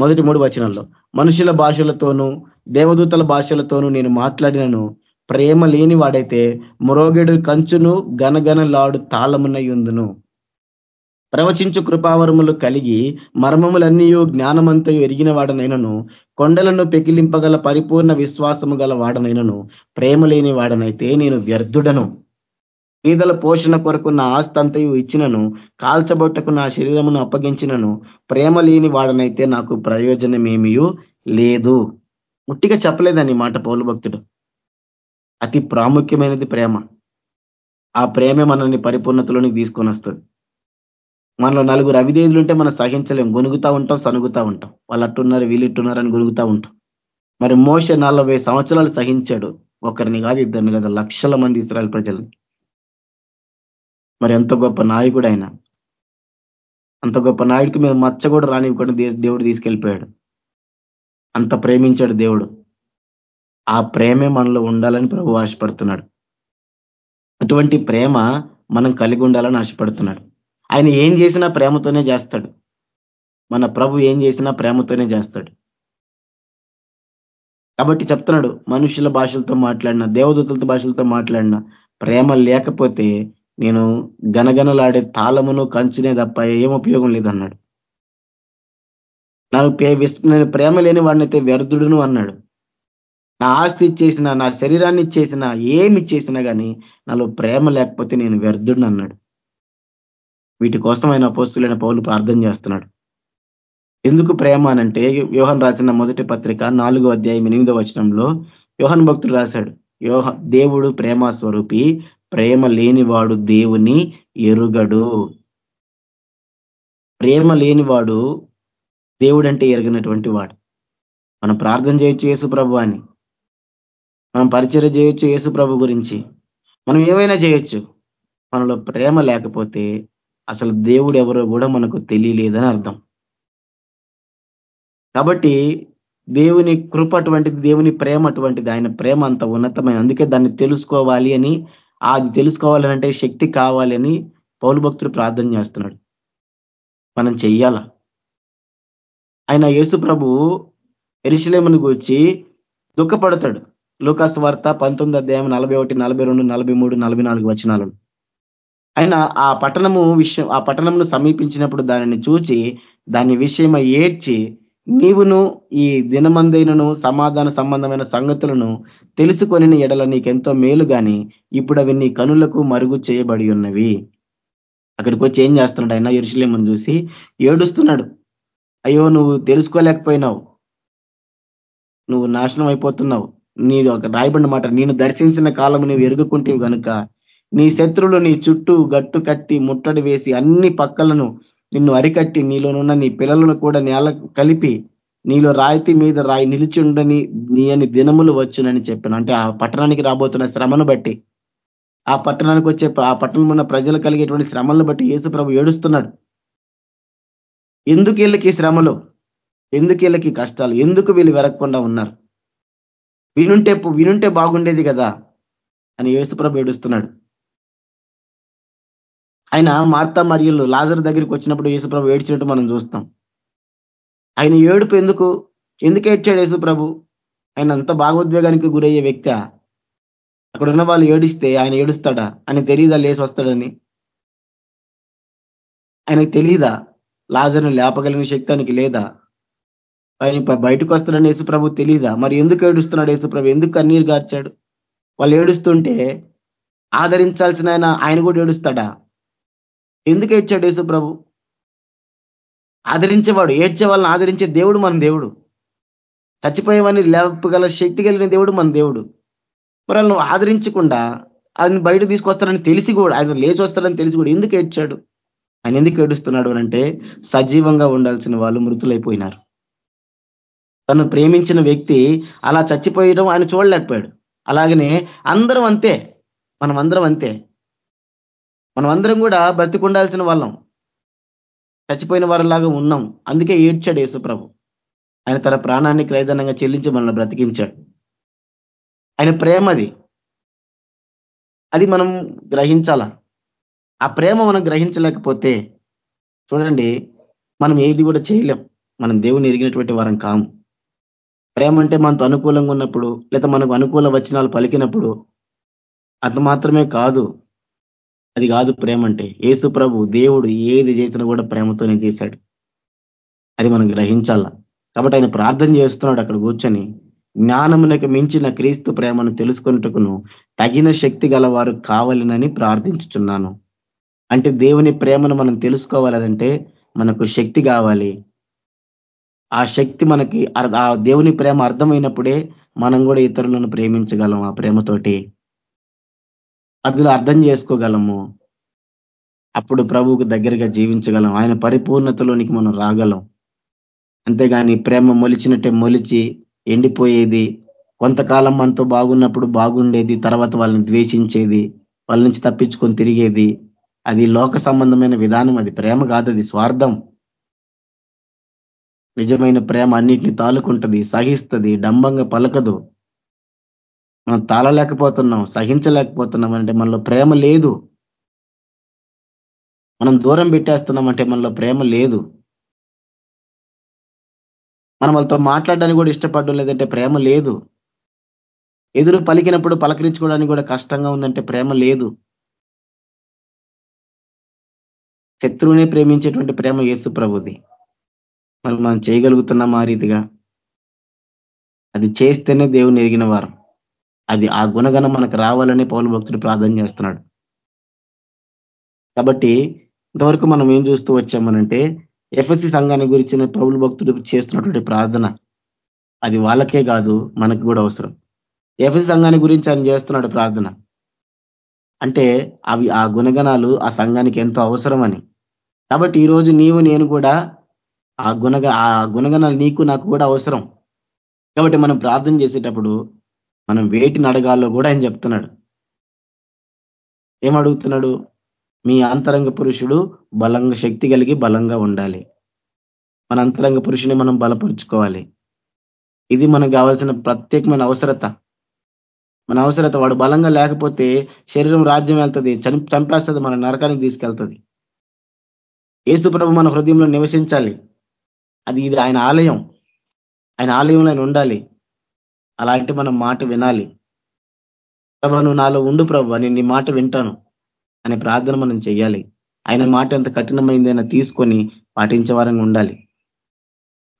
మొదటి మూడు వచనంలో మనుషుల భాషలతోనూ దేవదూతల భాషలతోనూ నేను మాట్లాడినను. ప్రేమ లేని వాడైతే మురోగెడు కంచును గనగనలాడు తాళమునయుందును ప్రవచించు కృపావరములు కలిగి మర్మములన్నీ జ్ఞానమంతయు ఎరిగిన వాడనైనను కొండలను పెకిలింపగల పరిపూర్ణ విశ్వాసము గల వాడనైనను ప్రేమ లేని వాడనైతే నేను వ్యర్థుడను. పేదల పోషణ కొరకు నా ఆస్తంతయు ఇచ్చినను కాల్చబొట్టకు నా శరీరమును అప్పగించినను ప్రేమ లేని వాడనైతే నాకు ప్రయోజనమేమియూ లేదు. ముట్టిగా చెప్పలేదని మాట పౌలు భక్తుడు. అతి ప్రాముఖ్యమైనది ప్రేమ. ఆ ప్రేమే మనల్ని పరిపూర్ణతలోనికి తీసుకొని వస్తుంది మనలో నలుగురు అవిధేయులు ఉంటే మనం సహించలేం. గొనుగుతా ఉంటాం సనుగుతా ఉంటాం. వాళ్ళు అట్టున్నారు వీళ్ళిట్టున్నారు అని గొనుగుతా ఉంటాం. మరి మోస నలభై సంవత్సరాలు సహించాడు. ఒకరిని కాదు ఇద్దరిని కాదు లక్షల మంది ఇస్రాయల్ ప్రజల్ని. మరి ఎంత గొప్ప నాయకుడు ఆయన అంత గొప్ప నాయుడికి మీద మచ్చ కూడా రానివ్వకుండా దేవుడు తీసుకెళ్ళిపోయాడు. అంత ప్రేమించాడు దేవుడు. ఆ ప్రేమే మనలో ఉండాలని ప్రభు ఆశపడుతున్నాడు. అటువంటి ప్రేమ మనం కలిగి ఉండాలని ఆశపడుతున్నాడు. ఆయన ఏం చేసినా ప్రేమతోనే చేస్తాడు. మన ప్రభు ఏం చేసినా ప్రేమతోనే చేస్తాడు. కాబట్టి చెప్తున్నాడు మనుషుల భాషలతో మాట్లాడినా దేవదూతలతో భాషలతో మాట్లాడినా ప్రేమ లేకపోతే నేను గనగనలాడే తాళమును కంచునే తప్ప ఏం ఉపయోగం లేదన్నాడు. నాకు నేను ప్రేమ లేని వాడినైతే వ్యర్థుడును అన్నాడు. నా ఆస్తి ఇచ్చేసిన నా శరీరాన్ని ఇచ్చేసిన ఏమి ఇచ్చేసినా కానీ నాలో ప్రేమ లేకపోతే నేను వ్యర్థుడిని అన్నాడు వీటి కోసం ఆయన అపోస్తులైన పౌలు ప్రార్థన చేస్తున్నాడు. ఎందుకు ప్రేమ అనంటే వ్యూహన్ రాసిన మొదటి పత్రిక నాలుగో అధ్యాయం ఎనిమిదో వచనంలో వ్యూహన్ భక్తుడు రాశాడు యోహ దేవుడు ప్రేమ స్వరూపి ప్రేమ లేనివాడు దేవుని ఎరుగడు. ప్రేమ లేనివాడు దేవుడంటే ఎరగినటువంటి వాడు. మనం ప్రార్థన చేయొచ్చు యేసు ప్రభు అని మనం పరిచయం చేయొచ్చు యేసు ప్రభు గురించి. మనం ఏమైనా చేయొచ్చు. మనలో ప్రేమ లేకపోతే అసలు దేవుడు ఎవరో కూడా మనకు తెలియలేదని అర్థం. కాబట్టి దేవుని కృప అటువంటిది దేవుని ప్రేమ అటువంటిది ఆయన ప్రేమ అంత ఉన్నతమైన అందుకే దాన్ని తెలుసుకోవాలి అని అది తెలుసుకోవాలని అంటే శక్తి కావాలని పౌలు భక్తుడు ప్రార్థన చేస్తున్నాడు. మనం చెయ్యాల? ఆయన యేసు ప్రభు ఎరిశిలేముని గూర్చి దుఃఖపడతాడు. లోకాస్ వార్త పంతొమ్మిది అధ్యాయం నలభై ఒకటి నలభై రెండు నలభై మూడు నలభై నాలుగు వచనాలను. ఆయన ఆ పట్టణము విషయం ఆ పట్టణమును సమీపించినప్పుడు దానిని చూచి దాని విషయమై ఏడ్చి నీవును ఈ దినమందైనను సమాధాన సంబంధమైన సంగతులను తెలుసుకొని ఎడల నీకెంతో మేలు గాని ఇప్పుడు అవి నీ కనులకు మరుగు చేయబడి ఉన్నవి అక్కడికి వచ్చి ఏం చేస్తున్నాడు ఆయన? ఎరుసలేమని చూసి ఏడుస్తున్నాడు. అయ్యో నువ్వు తెలుసుకోలేకపోయినావు. నువ్వు నాశనం అయిపోతున్నావు నీ ఒక రాయబడిన మాట. నేను దర్శించిన కాలం నువ్వు ఎరుగుకుంటేవి కనుక నీ శత్రువులు నీ చుట్టూ గట్టు కట్టి ముట్టడి వేసి అన్ని పక్కలను నిన్ను అరికట్టి నీలోనున్న నీ పిల్లలను కూడా నేల కలిపి నీలో రాయితీ మీద రాయి నిలిచి ఉండని నీ అని దినములు వచ్చునని చెప్పాను. అంటే ఆ పట్టణానికి రాబోతున్న శ్రమను బట్టి ఆ పట్టణానికి వచ్చే ఆ పట్టణం ఉన్న ప్రజలు కలిగేటువంటి శ్రమలను బట్టి యేసు ప్రభు ఏడుస్తున్నాడు. ఎందుకు వీళ్ళకి శ్రమలు? ఎందుకు వీళ్ళకి కష్టాలు? ఎందుకు వీళ్ళు వెరగకుండా ఉన్నారు? వినుంటే వినుంటే బాగుండేది కదా అని యేసుప్రభు ఏడుస్తున్నాడు. ఆయన మార్తా మరియు లాజర్ దగ్గరికి వచ్చినప్పుడు యేసుప్రభు ఏడ్చినట్టు మనం చూస్తాం. ఆయన ఏడుపు ఎందుకు? ఎందుకు ఏడ్చాడు యేసుప్రభు? ఆయన అంత భాగోద్వేగానికి గురయ్యే వ్యక్తి? అక్కడ ఉన్న వాళ్ళు ఏడిస్తే ఆయన ఏడుస్తాడా? ఆయన తెలియదా లేసి వస్తాడని? ఆయనకు తెలియదా లాజర్ను లేపగలిగిన శక్తి ఆయనకి లేదా? ఆయన బయటకు వస్తాడని యేసుప్రభు తెలియదా మరి ఎందుకు ఏడుస్తున్నాడు యేసుప్రభు? ఎందుకు కన్నీరు గార్చాడు? వాళ్ళు ఏడుస్తుంటే ఆదరించాల్సిన ఆయన ఆయన కూడా ఏడుస్తాడా? ఎందుకు ఏడ్చాడు యేసు ప్రభు? ఆదరించేవాడు ఏడ్చే వాళ్ళని ఆదరించే దేవుడు మన దేవుడు. చచ్చిపోయేవాడిని లేపగల శక్తి కలిగిన దేవుడు మన దేవుడు. మరి వాళ్ళను ఆదరించకుండా ఆయన బయట తీసుకొస్తారని తెలిసి కూడా ఆయన లేచి వస్తారని తెలిసి కూడా ఎందుకు ఏడ్చాడు? ఆయన ఎందుకు ఏడుస్తున్నాడు అంటే సజీవంగా ఉండాల్సిన వాళ్ళు మృతులైపోయినారు. తను ప్రేమించిన వ్యక్తి అలా చచ్చిపోయడం ఆయన చూడలేకపోయాడు. అలాగనే అందరం అంతే మనం అందరం అంతే. మనం అందరం కూడా బ్రతికుండాల్సిన వాళ్ళం. చచ్చిపోయిన వారిలాగా ఉన్నాం. అందుకే ఏడ్చాడు యేసుప్రభు ఆయన తన ప్రాణాన్ని క్రైదనంగా చెల్లించి మనల్ని బ్రతికించాడు. ఆయన ప్రేమది అది. మనం గ్రహించాల. ఆ ప్రేమ మనం గ్రహించలేకపోతే చూడండి మనం ఏది కూడా చేయలేం. మనం దేవుని ఎరిగినటువంటి వారం కాము. ప్రేమ అంటే మనతో అనుకూలంగా ఉన్నప్పుడు లేదా మనకు అనుకూల వచనాలు పలికినప్పుడు అంత మాత్రమే కాదు. అది కాదు ప్రేమ అంటే. ఏసు ప్రభు దేవుడు ఏది చేసినా కూడా ప్రేమతోనే చేశాడు. అది మనం గ్రహించాల. కాబట్టి ఆయన ప్రార్థన చేస్తున్నాడు అక్కడ కూర్చొని. జ్ఞానమునకు మించిన క్రీస్తు ప్రేమను తెలుసుకున్నట్టుకును తగిన శక్తి గలవారు కావాలనని ప్రార్థించుచున్నాను. అంటే దేవుని ప్రేమను మనం తెలుసుకోవాలంటే మనకు శక్తి కావాలి. ఆ శక్తి మనకి ఆ దేవుని ప్రేమ అర్థమైనప్పుడే మనం కూడా ఇతరులను ప్రేమించగలం ఆ ప్రేమతోటి. అందులో అర్థం చేసుకోగలము? అప్పుడు ప్రభువుకు దగ్గరగా జీవించగలం. ఆయన పరిపూర్ణతలోనికి మనం రాగలం. అంతేగాని ప్రేమ మొలిచినట్టే మొలిచి ఎండిపోయేది కొంతకాలం మనతో బాగున్నప్పుడు బాగుండేది తర్వాత వాళ్ళని ద్వేషించేది వాళ్ళ నుంచి తప్పించుకొని తిరిగేది అది లోక సంబంధమైన విధానం. అది ప్రేమ కాదు అది స్వార్థం. నిజమైన ప్రేమ అన్నిటిని తాలుకుంటుంది సహిస్తుంది డంబంగా పలకదు. మనం తాళలేకపోతున్నాం సహించలేకపోతున్నాం అంటే మనలో ప్రేమ లేదు. మనం దూరం పెట్టేస్తున్నాం అంటే మనలో ప్రేమ లేదు. మనం వాళ్ళతో మాట్లాడడానికి కూడా ఇష్టపడడం లేదంటే ప్రేమ లేదు. ఎదురు పలికినప్పుడు పలకరించుకోవడానికి కూడా కష్టంగా ఉందంటే ప్రేమ లేదు. శత్రువునే ప్రేమించేటువంటి ప్రేమ యేసు ప్రభుది. మరి మనం చేయగలుగుతున్నాం ఆ రీతిగా? అది చేస్తేనే దేవుని ఎరిగిన వారం. అది ఆ గుణగణం మనకు రావాలని పౌరు భక్తుడు ప్రార్థన చేస్తున్నాడు. కాబట్టి ఇంతవరకు మనం ఏం చూస్తూ వచ్చామనంటే ఎఫ్ఎస్సి సంఘాన్ని గురించిన పౌరు భక్తుడు చేస్తున్నటువంటి ప్రార్థన అది వాళ్ళకే కాదు మనకు కూడా అవసరం. ఎఫ్ఎస్సి సంఘాన్ని గురించి ఆయన చేస్తున్నాడు ప్రార్థన. అంటే అవి ఆ గుణగణాలు ఆ సంఘానికి ఎంతో అవసరమని. కాబట్టి ఈరోజు నీవు నేను కూడా ఆ గుణగ ఆ గుణగణాలు నీకు నాకు కూడా అవసరం. కాబట్టి మనం ప్రార్థన చేసేటప్పుడు మనం వేటిని అడగాలో కూడా ఆయన చెప్తున్నాడు. ఏమడుగుతున్నాడు? మీ అంతరంగ పురుషుడు బలంగా శక్తి కలిగి బలంగా ఉండాలి. మన అంతరంగ పురుషుని మనం బలపరుచుకోవాలి. ఇది మనకు కావాల్సిన ప్రత్యేకమైన అవసరత. మన అవసరత వాడు బలంగా లేకపోతే శరీరం రాజ్యం వెళ్తుంది చని చంపేస్తుంది మన నరకానికి తీసుకెళ్తుంది. ఏసుప్రభు మన హృదయంలో నివసించాలి. అది ఇది ఆయన ఆలయం. ఆయన ఆలయంలో ఆయన ఉండాలి. అలాంటి మనం మాట వినాలి. ప్రభా నువ్వు నాలో ఉండు ప్రభా నేను నీ మాట వింటాను అనే ప్రార్థన మనం చెయ్యాలి. ఆయన మాట ఎంత కఠినమైందైనా తీసుకొని పాటించే వారంగా ఉండాలి.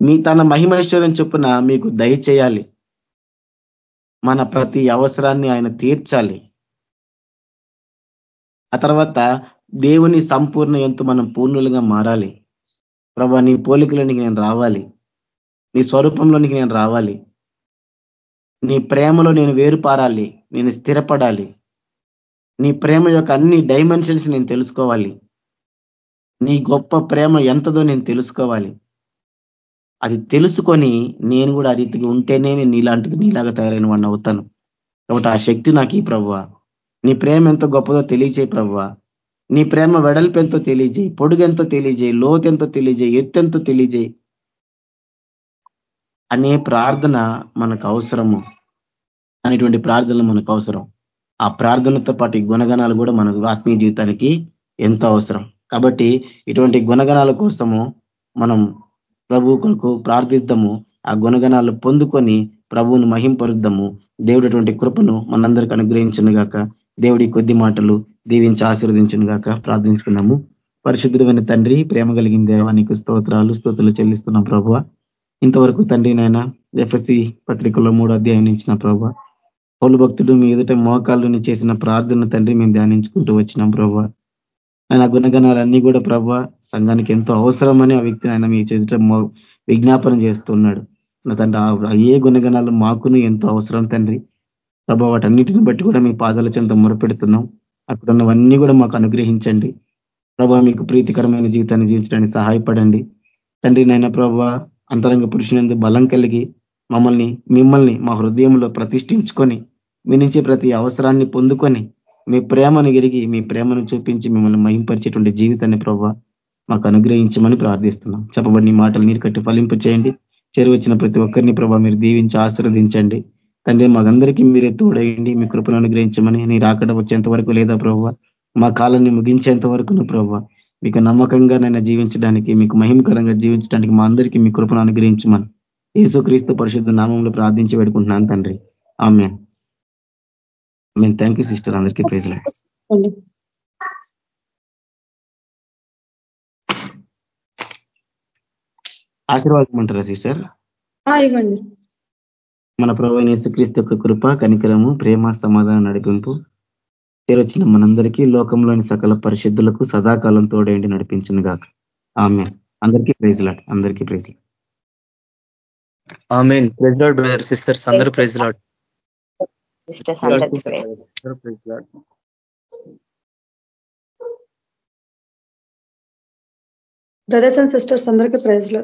మీ తన మహిమేశ్వరం చొప్పున మీకు దయచేయాలి మన ప్రతి అవసరాన్ని ఆయన తీర్చాలి. ఆ తర్వాత దేవుని సంపూర్ణ ఎంతో మనం పూర్ణులుగా మారాలి. ప్రభా నీ పోలికలోనికి నేను రావాలి. నీ స్వరూపంలోనికి నేను రావాలి. నీ ప్రేమలో నేను వేరుపారాలి నేను స్థిరపడాలి. నీ ప్రేమ యొక్క అన్ని డైమెన్షన్స్ నేను తెలుసుకోవాలి. నీ గొప్ప ప్రేమ ఎంతదో నేను తెలుసుకోవాలి. అది తెలుసుకొని నేను కూడా ఆ రీతిగా ఉంటేనే నేను నీలాంటిది నీలాగా తయారైన వాడిని అవుతాను. కాబట్టి ఆ శక్తి నాకు ఈ ప్రభువ నీ ప్రేమ ఎంత గొప్పదో తెలియచేయి ప్రభువ నీ ప్రేమ వెడల్పు ఎంతో తెలియజేయి పొడుగెంతో తెలియజేయి లోతెంతో తెలియజేయి ఎత్తెంతో తెలియజేయి అనే ప్రార్థన మనకు అవసరము. అనేటువంటి ప్రార్థనలు మనకు అవసరం. ఆ ప్రార్థనతో పాటు గుణగణాలు కూడా మనకు ఆత్మీయ జీవితానికి ఎంతో అవసరం. కాబట్టి ఇటువంటి గుణగణాల కోసము మనం ప్రభు కొరకు ప్రార్థిద్దాము. ఆ గుణగణాలు పొందుకొని ప్రభువును మహింపరుద్దాము. దేవుడు అటువంటి కృపను మనందరికి అనుగ్రహించను గాక దేవుడి కొద్ది మాటలు దీవించి ఆశీర్వదించను గాక ప్రార్థించుకున్నాము. పరిశుద్ధుడమైన తండ్రి ప్రేమ కలిగిన దేవానికి స్తోత్రాలు స్తోతులు చెల్లిస్తున్నాం ప్రభు ఇంతవరకు తండ్రి నాయన ఎఫ్ఎస్సి పత్రికలో మూడు అధ్యాయం ఇచ్చిన ప్రభావ. పౌలు భక్తుడు మీ ఎదుట మోకాళ్ళని చేసిన ప్రార్థన తండ్రి మేము ధ్యానించుకుంటూ వచ్చినాం ప్రభా. ఆయన గుణగణాలన్నీ కూడా ప్రభా సంఘానికి ఎంతో అవసరమని ఆ వ్యక్తిని ఆయన మీ చేతిట విజ్ఞాపన చేస్తున్నాడు. నా తండ్రి ఏ గుణగణాలు మాకును ఎంతో అవసరం తండ్రి. ప్రభావ వాటన్నిటిని బట్టి కూడా మీ పాదాల చెంత మొరపెడుతున్నాం. అక్కడ ఉన్నవన్నీ కూడా మాకు అనుగ్రహించండి. ప్రభా మీకు ప్రీతికరమైన జీవితాన్ని జీవించడానికి సహాయపడండి. తండ్రి నైనా ప్రభా అంతరంగ పురుషునందు బలం కలిగి మమ్మల్ని మిమ్మల్ని మా హృదయంలో ప్రతిష్ఠించుకొని మీ నుంచి ప్రతి అవసరాన్ని పొందుకొని మీ ప్రేమను ఎరిగి మీ ప్రేమను చూపించి మిమ్మల్ని మహింపరిచేటువంటి జీవితాన్ని ప్రభావ మాకు అనుగ్రహించమని ప్రార్థిస్తున్నాం. చెప్పబడిన మాటలు నీరు కట్టి ఫలింపు చేయండి. చేరువచ్చిన ప్రతి ఒక్కరిని ప్రభావ మీరు దీవించి ఆశీర్వదించండి. తండ్రి మాకందరికీ మీరే తోడయండి. మీ కృపను అనుగ్రహించమని నీ రాకడ వచ్చేంత వరకు లేదా ప్రభావ మా కాలాన్ని ముగించేంత వరకును ప్రభావ మీకు నమ్మకంగా నైనా జీవించడానికి మీకు మహిమకరంగా జీవించడానికి మా అందరికీ మీ కృపను అనుగ్రహించమని యేసుక్రీస్తు పరిశుద్ధ నామంలో ప్రార్థించి పెడుకుంటున్నాను తండ్రి. ఆమె మేము థ్యాంక్ యూ సిస్టర్. అందరికీ ప్రైజ్ ఆశీర్వాదం అంటారా సిస్టర్? ఇవ్వండి. మన ప్రభు యేసుక్రీస్తు యొక్క కృప కనికరము ప్రేమ సమాధానం నడిపింపు చేరొచ్చిన మనందరికీ లోకంలోని సకల పరిశుద్ధులకు సదాకాలం తోడేండి నడిపించిన గాక ఆమె అందరికీ ప్రైజ్ లాడ్. అందరికీ praise Lord amen praise Lord brother sisters అందరూ ప్రైజ్ లాడ్ సిస్టర్స్ అందరికీ praise Lord brothers and sisters అందరికీ ప్రైజ్లో